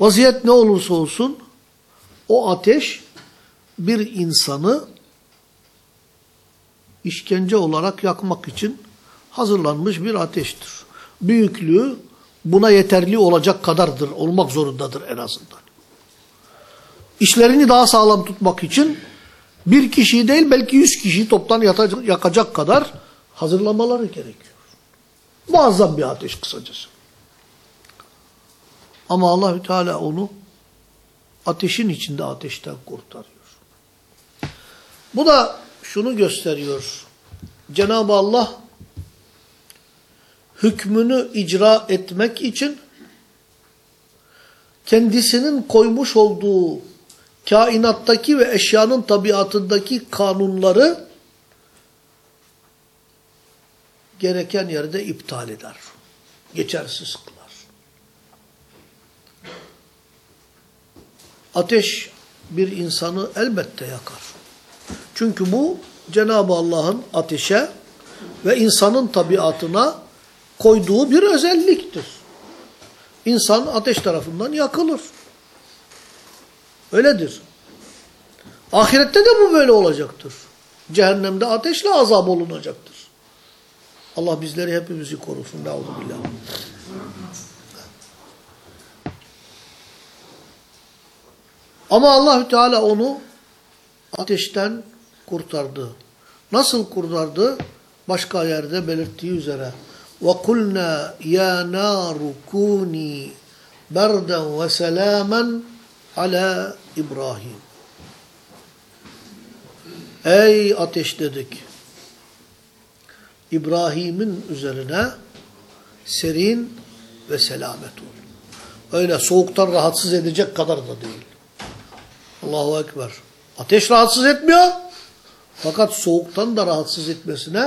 S1: Vaziyet ne olursa olsun o ateş bir insanı işkence olarak yakmak için hazırlanmış bir ateştir. Büyüklüğü buna yeterli olacak kadardır, olmak zorundadır en azından. İşlerini daha sağlam tutmak için bir kişi değil belki yüz kişi toptan yakacak kadar hazırlamaları gerekiyor. Muazzam bir ateş kısacası. Ama Allahü Teala onu ateşin içinde ateşten kurtarıyor. Bu da şunu gösteriyor. Cenab-ı Allah hükmünü icra etmek için kendisinin koymuş olduğu kainattaki ve eşyanın tabiatındaki kanunları gereken yerde iptal eder. Geçersiz kılar. Ateş bir insanı elbette yakar. Çünkü bu Cenab-ı Allah'ın ateşe ve insanın tabiatına koyduğu bir özelliktir. İnsan ateş tarafından yakılır. Öyledir. Ahirette de bu böyle olacaktır. Cehennemde ateşle azap olunacaktır. Allah bizleri hepimizi korusun. Euzubillah. Ama Allahü Teala onu ateşten kurtardı. Nasıl kurtardı? Başka yerde belirttiği üzere. وَقُلْنَا يَا نَارُ كُونِي بَرْدًا وَسَلَامًا ala İbrahim. Ey ateş dedik. İbrahim'in üzerine serin ve selamet ol. Öyle soğuktan rahatsız edecek kadar da değil. Allahu Ekber. Ateş rahatsız etmiyor. Fakat soğuktan da rahatsız etmesine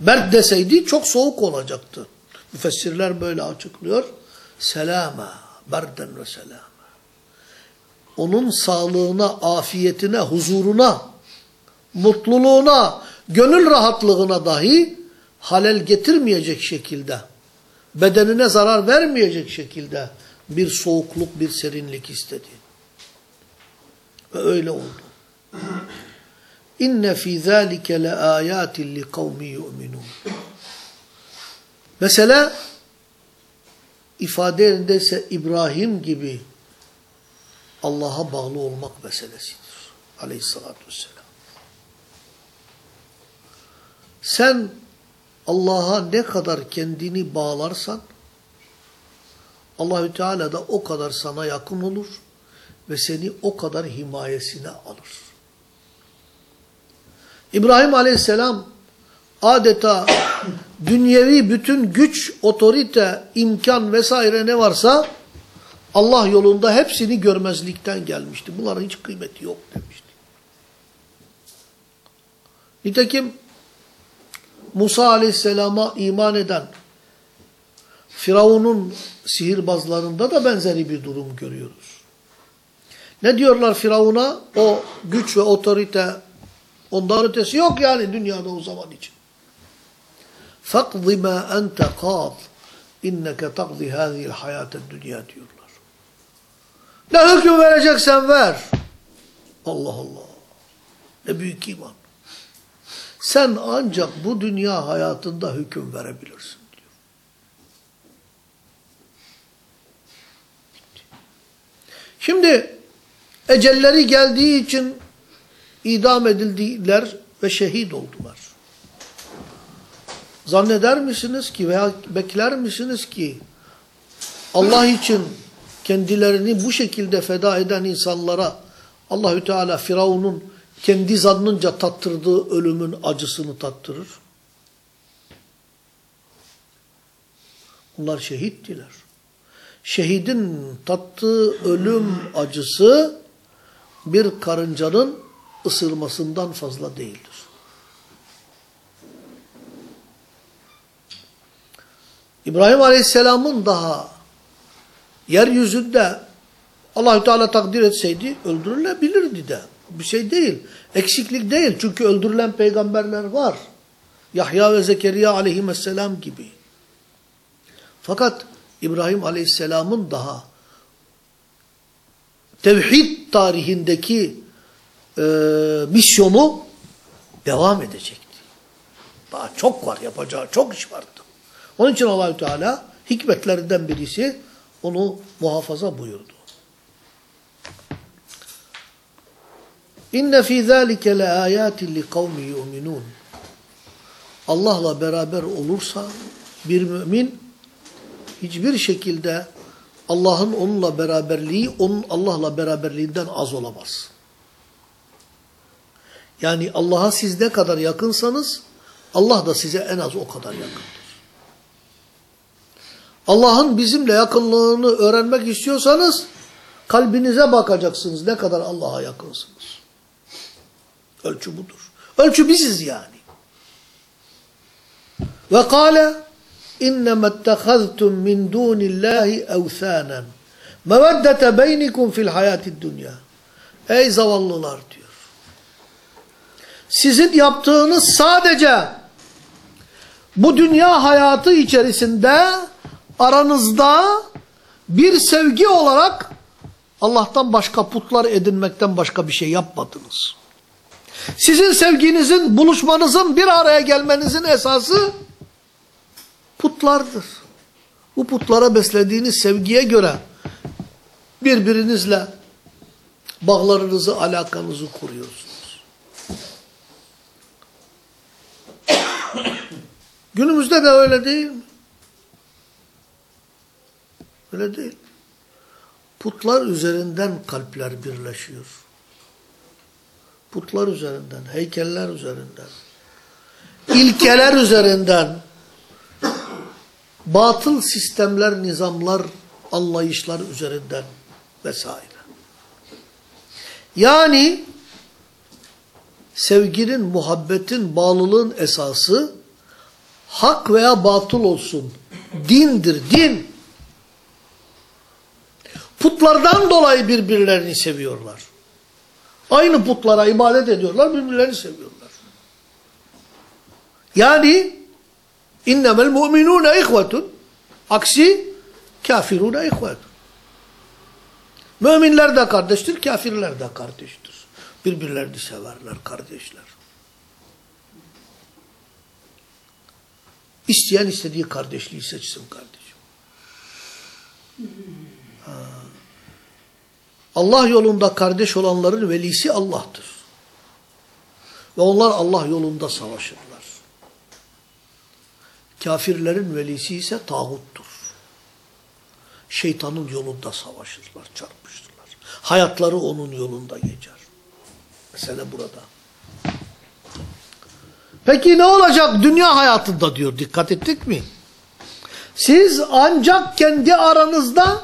S1: berd deseydi çok soğuk olacaktı. Müfessirler böyle açıklıyor. Selama, berden ve selam. Onun sağlığına, afiyetine, huzuruna, mutluluğuna, gönül rahatlığına dahi halel getirmeyecek şekilde, bedenine zarar vermeyecek şekilde bir soğukluk, bir serinlik istedi. Ve öyle oldu. İnne fî zâlike le âyâtin li kavmi yu'minûn. Mesela ifade yerindeyse İbrahim gibi Allah'a bağlı olmak meselesidir. Aleyhissalatü vesselam. Sen Allah'a ne kadar kendini bağlarsan Allahü Teala da o kadar sana yakın olur ve seni o kadar himayesine alır. İbrahim Aleyhisselam adeta dünyevi bütün güç, otorite, imkan vesaire ne varsa Allah yolunda hepsini görmezlikten gelmişti. Bunların hiç kıymeti yok demişti. Nitekim Musa Aleyhisselam'a iman eden Firavun'un sihirbazlarında da benzeri bir durum görüyoruz. Ne diyorlar Firavun'a? O güç ve otorite ondan ötesi yok yani dünyada o zaman için. فَقْضِ مَا أَنْتَ قَاض اِنَّكَ تَقْضِ هَذِهِ الْحَيَاةَ الدُّنْيَا diyorlar. Ne hüküm vereceksen ver. Allah Allah. Ne büyük iman. Sen ancak bu dünya hayatında hüküm verebilirsin diyor. Şimdi ecelleri geldiği için idam edildiler ve şehit oldular. Zanneder misiniz ki veya bekler misiniz ki Allah için kendilerini bu şekilde feda eden insanlara Allahü Teala Firavun'un kendi zannınca tattırdığı ölümün acısını tattırır. Onlar şehittiler. Şehidin tattığı ölüm acısı bir karıncanın ısırmasından fazla değildir. İbrahim Aleyhisselam'ın daha yeryüzünde Allahü Teala takdir etseydi öldürülebilirdi de. Bir şey değil. Eksiklik değil. Çünkü öldürülen peygamberler var. Yahya ve Zekeriya aleyhisselam gibi. Fakat İbrahim aleyhisselamın daha tevhid tarihindeki e, misyonu devam edecekti. Daha çok var yapacağı çok iş vardı. Onun için Allahü Teala hikmetlerinden birisi onu muhafaza buyurdu. İnne fî zâlike le âyâtin li kavmi yu'minûn. Allah'la beraber olursa bir mümin hiçbir şekilde Allah'ın onunla beraberliği onun Allah'la beraberliğinden az olamaz. Yani Allah'a siz ne kadar yakınsanız Allah da size en az o kadar yakındır. Allah'ın bizimle yakınlığını öğrenmek istiyorsanız kalbinize bakacaksınız ne kadar Allah'a yakınsınız. Ölçü budur. Ölçü biziz yani. Ve kâle اِنَّمَا اتَّخَذْتُمْ مِنْ دُونِ اللّٰهِ اَوْثَانًا مَوَدَّةَ بَيْنِكُمْ فِي الْحَيَاةِ الدُّنْيَا Ey zavallılar diyor. Sizin yaptığınız sadece bu dünya hayatı içerisinde aranızda bir sevgi olarak Allah'tan başka putlar edinmekten başka bir şey yapmadınız. Sizin sevginizin, buluşmanızın, bir araya gelmenizin esası putlardır. Bu putlara beslediğiniz sevgiye göre birbirinizle bağlarınızı, alakanızı kuruyorsunuz. Günümüzde de öyle değil mi? Öyle değil. Putlar üzerinden kalpler birleşiyor. Putlar üzerinden, heykeller üzerinden, ilkeler üzerinden, batıl sistemler, nizamlar, anlayışlar üzerinden vesaire. Yani sevginin, muhabbetin, bağlılığın esası hak veya batıl olsun. Dindir, din. Putlardan dolayı birbirlerini seviyorlar. Aynı putlara ibadet ediyorlar, birbirlerini seviyorlar. Yani innemel mu'minûne ihvetun aksi kafirûne ihvetun. Müminler de kardeştir, kafirler de kardeştir. Birbirlerini severler kardeşler. İsteyen istediği kardeşliği seçsin kardeşim. Ha. Allah yolunda kardeş olanların velisi Allah'tır. Ve onlar Allah yolunda savaşırlar. Kafirlerin velisi ise tağuttur. Şeytanın yolunda savaşırlar, çarpışırlar. Hayatları onun yolunda geçer. Mesele burada. Peki ne olacak dünya hayatında diyor. Dikkat ettik mi? Siz ancak kendi aranızda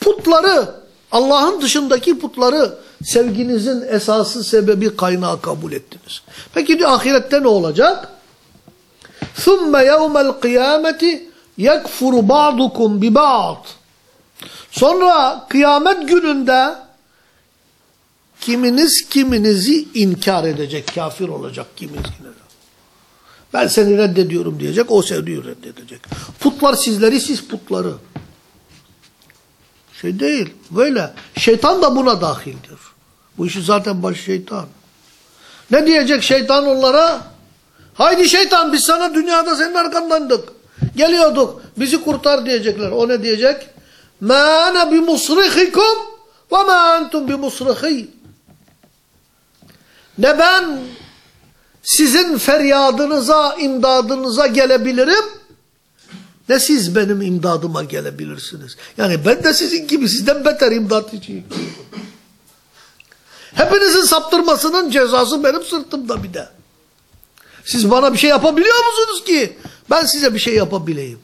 S1: putları, Allah'ın dışındaki putları sevginizin esası sebebi kaynağı kabul ettiniz. Peki diyor ahirette ne olacak? ثُمَّ يَوْمَ الْقِيَامَةِ يَكْفُرُ بَعْضُكُمْ بِبَعْضٍ Sonra kıyamet gününde kiminiz kiminizi inkar edecek, kafir olacak kiminiz kiminiz. Ben seni reddediyorum diyecek, o seni reddedecek. Putlar sizleri, siz putları. Şey değil, böyle. Şeytan da buna dahildir. Bu işi zaten baş şeytan. Ne diyecek şeytan onlara? Haydi şeytan biz sana dünyada senin arkandandık. Geliyorduk, bizi kurtar diyecekler. O ne diyecek? مَا أَنَا بِمُصْرِخِكُمْ وَمَا أَنْتُمْ بِمُصْرِخِينَ Ne ben sizin feryadınıza, imdadınıza gelebilirim, ne siz benim imdadıma gelebilirsiniz. Yani ben de sizin gibi sizden beter imdat için. Hepinizin saptırmasının cezası benim sırtımda bir de. Siz bana bir şey yapabiliyor musunuz ki? Ben size bir şey yapabileyim.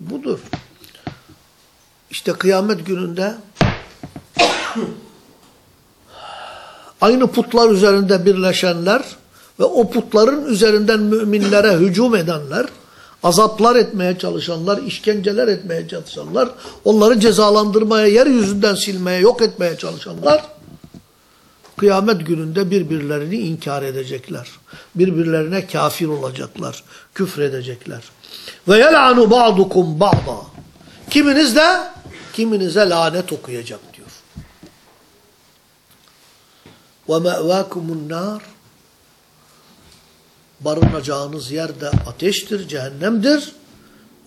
S1: Budur. İşte kıyamet gününde aynı putlar üzerinde birleşenler ve o putların üzerinden müminlere hücum edenler, azaplar etmeye çalışanlar, işkenceler etmeye çalışanlar, onları cezalandırmaya, yeryüzünden silmeye, yok etmeye çalışanlar, kıyamet gününde birbirlerini inkar edecekler. Birbirlerine kafir olacaklar, küfredecekler. Ve yel'anu ba'dukum ba'da. Kiminiz de kiminize lanet okuyacak diyor. Ve me'vâkumun nâr barınacağınız yer de ateştir, cehennemdir.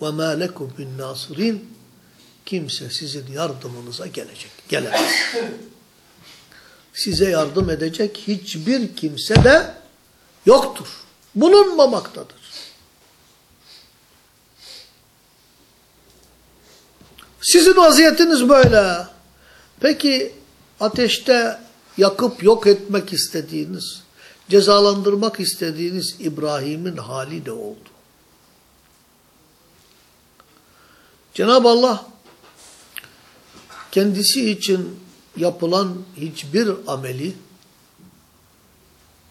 S1: Ve mâ lekum min nasirin kimse sizin yardımınıza gelecek, gelemez. Size yardım edecek hiçbir kimse de yoktur. Bulunmamaktadır. Sizin vaziyetiniz böyle. Peki ateşte yakıp yok etmek istediğiniz, cezalandırmak istediğiniz İbrahim'in hali ne oldu? Cenab-ı Allah kendisi için yapılan hiçbir ameli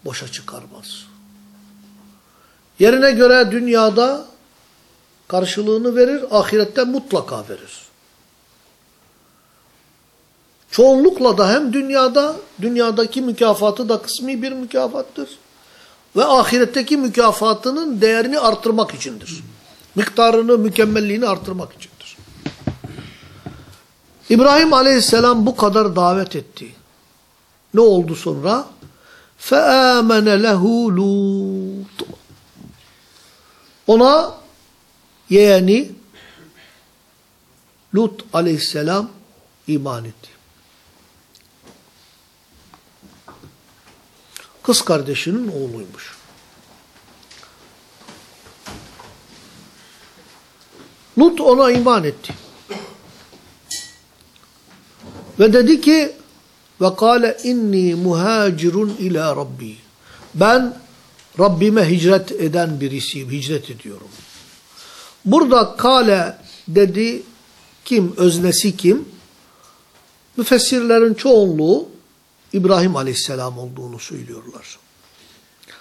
S1: boşa çıkarmaz. Yerine göre dünyada karşılığını verir, ahirette mutlaka verir. Çoğunlukla da hem dünyada, dünyadaki mükafatı da kısmi bir mükafattır. Ve ahiretteki mükafatının değerini artırmak içindir. Miktarını, mükemmelliğini artırmak içindir. İbrahim aleyhisselam bu kadar davet etti. Ne oldu sonra? فَآمَنَ لَهُ لُوطُ Ona yeğeni Lut aleyhisselam iman etti. Kız kardeşinin oğluymuş. Lut ona iman etti. Ve dedi ki ve kâle inni muhacirun ila rabbi. Ben Rabbime hicret eden birisiyim, hicret ediyorum. Burada kale dedi kim, öznesi kim? Müfessirlerin çoğunluğu İbrahim aleyhisselam olduğunu söylüyorlar.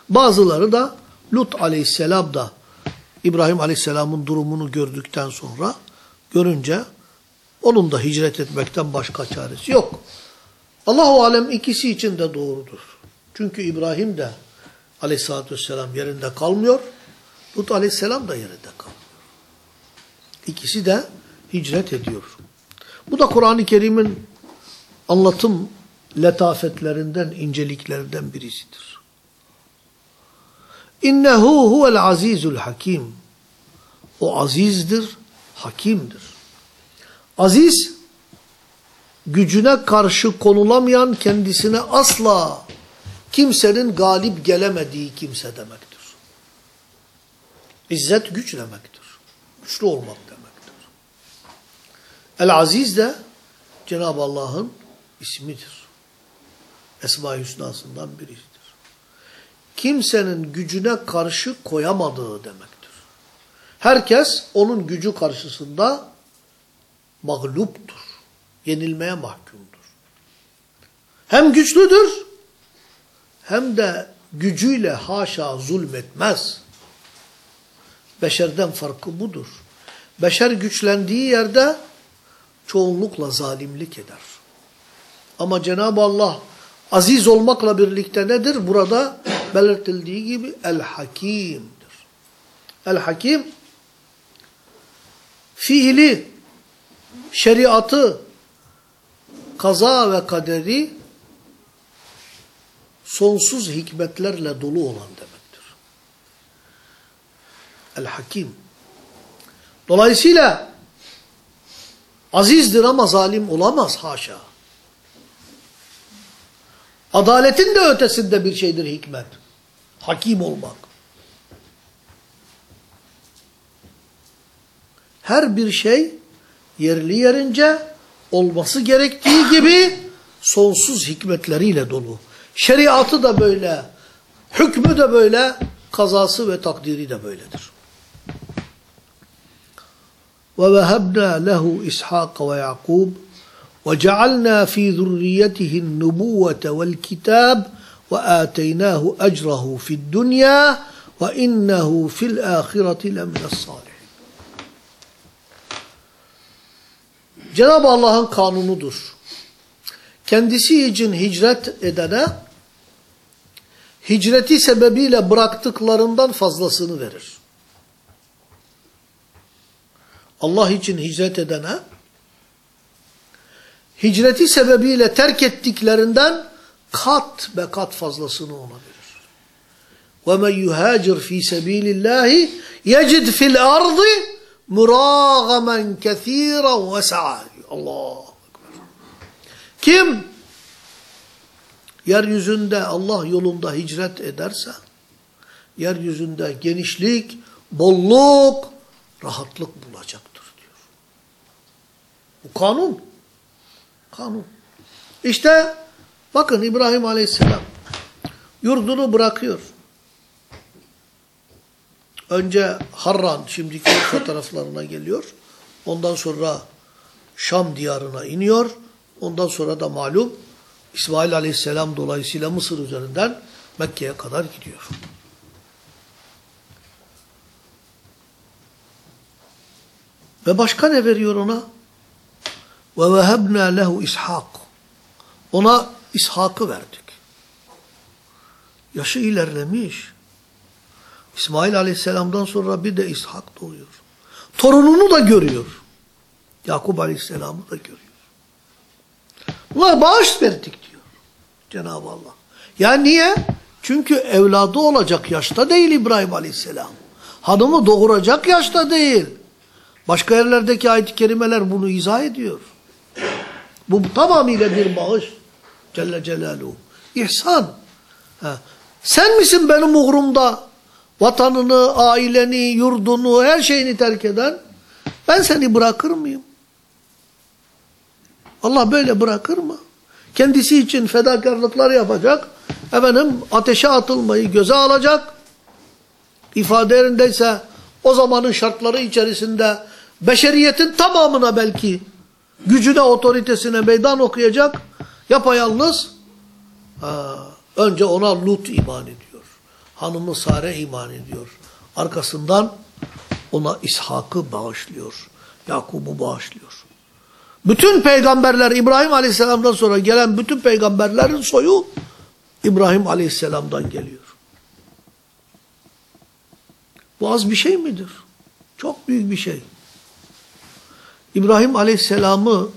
S1: Bazıları da Lut aleyhisselam da İbrahim aleyhisselamın durumunu gördükten sonra görünce Onun da hicret etmekten başka çaresi yok. Allahu alem ikisi için de doğrudur. Çünkü İbrahim de aleyhissalatü vesselam yerinde kalmıyor. Lut aleyhisselam da yerinde kalmıyor. İkisi de hicret ediyor. Bu da Kur'an-ı Kerim'in anlatım letafetlerinden, inceliklerinden birisidir. İnnehu huvel azizul hakim. O azizdir, hakimdir. Aziz, gücüne karşı konulamayan, kendisine asla kimsenin galip gelemediği kimse demektir. İzzet güç demektir. Güçlü olmak demektir. El-Aziz de Cenab-ı Allah'ın ismidir. Esma-i Hüsna'sından birisidir. Kimsenin gücüne karşı koyamadığı demektir. Herkes onun gücü karşısında mağluptur. Yenilmeye mahkumdur. Hem güçlüdür hem de gücüyle haşa zulmetmez. Beşerden farkı budur. Beşer güçlendiği yerde çoğunlukla zalimlik eder. Ama Cenab-ı Allah aziz olmakla birlikte nedir? Burada belirtildiği gibi el-hakimdir. El-hakim fiili, şeriatı, kaza ve kaderi sonsuz hikmetlerle dolu olan demektir. El-hakim. Dolayısıyla azizdir ama zalim olamaz haşa. Adaletin de ötesinde bir şeydir hikmet. Hakim olmak. Her bir şey yerli yerince olması gerektiği gibi sonsuz hikmetleriyle dolu. Şeriatı da böyle, hükmü de böyle, kazası ve takdiri de böyledir. وَوَهَبْنَا لَهُ إِسْحَاقَ وَيَعْقُوبَ وَجَعَلْنَا فِي ذُرِّيَّتِهِ النُّبُوَّةَ وَالْكِتَابَ وَآتَيْنَاهُ أَجْرَهُ فِي الدُّنْيَا وَإِنَّهُ فِي الْآخِرَةِ لَمِنَ الصَّالِحِينَ Cenab-ı Allah'ın kanunudur. Kendisi için hicret edene hicreti sebebiyle bıraktıklarından fazlasını verir. Allah için hicret edene hicreti sebebiyle terk ettiklerinden kat be kat fazlasını ona verir. وَمَنْ يُهَاجِرْ ف۪ي سَب۪يلِ اللّٰهِ يَجِدْ فِي الْأَرْضِ مُرَاغَمًا كَث۪يرًا وَسَعًا Allah Kim yeryüzünde Allah yolunda hicret ederse yeryüzünde genişlik, bolluk, rahatlık bulacaktır diyor. Bu kanun. Kanun. İşte bakın İbrahim Aleyhisselam yurdunu bırakıyor. Önce Harran, şimdiki taraflarına geliyor. Ondan sonra Şam diyarına iniyor. Ondan sonra da malum İsmail Aleyhisselam dolayısıyla Mısır üzerinden Mekke'ye kadar gidiyor. Ve başka ne veriyor ona? Ve vehebna lehu ishak. Ona İshak'ı verdik. Yaşı ilerlemiş. İsmail Aleyhisselam'dan sonra bir de İshak doğuyor. Torununu da görüyor. Yakup Aleyhisselam'ı da görüyor. Bunlar bağış verdik diyor Cenab-ı Allah. Ya niye? Çünkü evladı olacak yaşta değil İbrahim Aleyhisselam. Hanımı doğuracak yaşta değil. Başka yerlerdeki ayet-i kerimeler bunu izah ediyor. Bu tamamıyla bir bağış. Celle Celaluhu. İhsan. Ha. Sen misin benim uğrumda vatanını, aileni, yurdunu, her şeyini terk eden? Ben seni bırakır mıyım? Allah böyle bırakır mı? Kendisi için fedakarlıklar yapacak. Efendim ateşe atılmayı göze alacak. İfade yerindeyse o zamanın şartları içerisinde beşeriyetin tamamına belki gücüne, otoritesine meydan okuyacak. Yapayalnız ha, önce ona Lut iman ediyor. Hanımı Sare iman ediyor. Arkasından ona İshak'ı bağışlıyor. Yakub'u bağışlıyor. Bütün peygamberler İbrahim Aleyhisselam'dan sonra gelen bütün peygamberlerin soyu İbrahim Aleyhisselam'dan geliyor. Bu az bir şey midir? Çok büyük bir şey. İbrahim Aleyhisselam'ı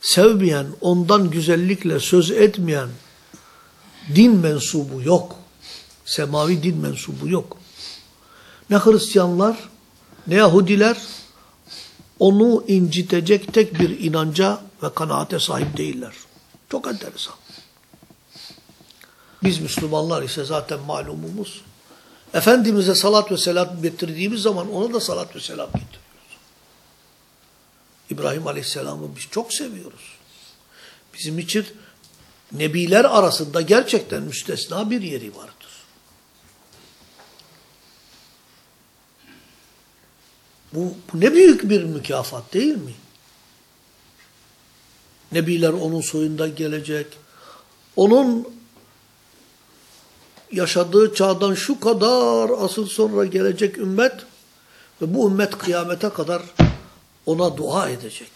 S1: sevmeyen, ondan güzellikle söz etmeyen din mensubu yok. Semavi din mensubu yok. Ne Hristiyanlar, ne Yahudiler onu incitecek tek bir inanca ve kanaate sahip değiller. Çok enteresan. Biz Müslümanlar ise zaten malumumuz. Efendimiz'e salat ve selam getirdiğimiz zaman ona da salat ve selam getiriyoruz. İbrahim Aleyhisselam'ı biz çok seviyoruz. Bizim için nebiler arasında gerçekten müstesna bir yeri vardır. Bu, bu ne büyük bir mükafat değil mi? Nebiler onun soyundan gelecek. Onun yaşadığı çağdan şu kadar asıl sonra gelecek ümmet ve bu ümmet kıyamete kadar ona dua edecek.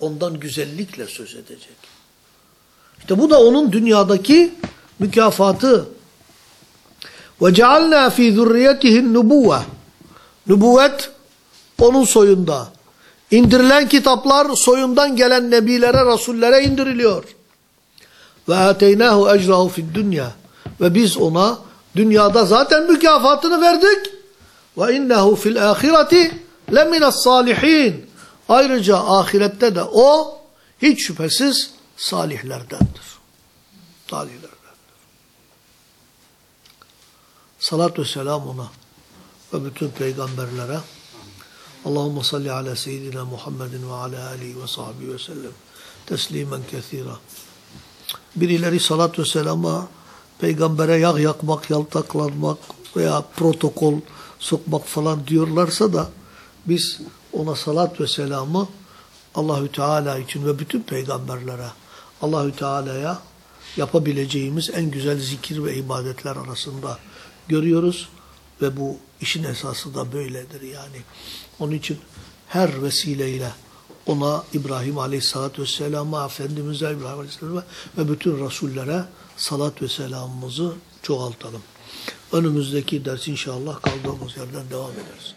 S1: Ondan güzellikle söz edecek. İşte bu da onun dünyadaki mükafatı. Ve cealna fi zurriyetihin nubuve. Nübüvvet onun soyunda. İndirilen kitaplar soyundan gelen nebilere, rasullere indiriliyor. Ve ateynahu ecrahu fid dünya. Ve biz ona dünyada zaten mükafatını verdik. Ve innehu fil ahireti leminas salihin. Ayrıca ahirette de o hiç şüphesiz salihlerdendir. Salihlerdendir. Salat ve selam ona ve bütün peygamberlere. Allahümme salli ala seyyidina Muhammedin ve ala alihi ve sahbihi ve sellem teslimen kethira. Birileri salat ve selama peygambere yağ yakmak, yaltaklanmak veya protokol sokmak falan diyorlarsa da biz ona salat ve selamı Allahü Teala için ve bütün peygamberlere Allahü Teala'ya yapabileceğimiz en güzel zikir ve ibadetler arasında görüyoruz ve bu işin esası da böyledir yani. Onun için her vesileyle ona İbrahim Aleyhisselatü Vesselam'a, Efendimiz'e İbrahim Aleyhisselam'a ve bütün Resullere salat ve selamımızı çoğaltalım. Önümüzdeki ders inşallah kaldığımız yerden devam ederiz.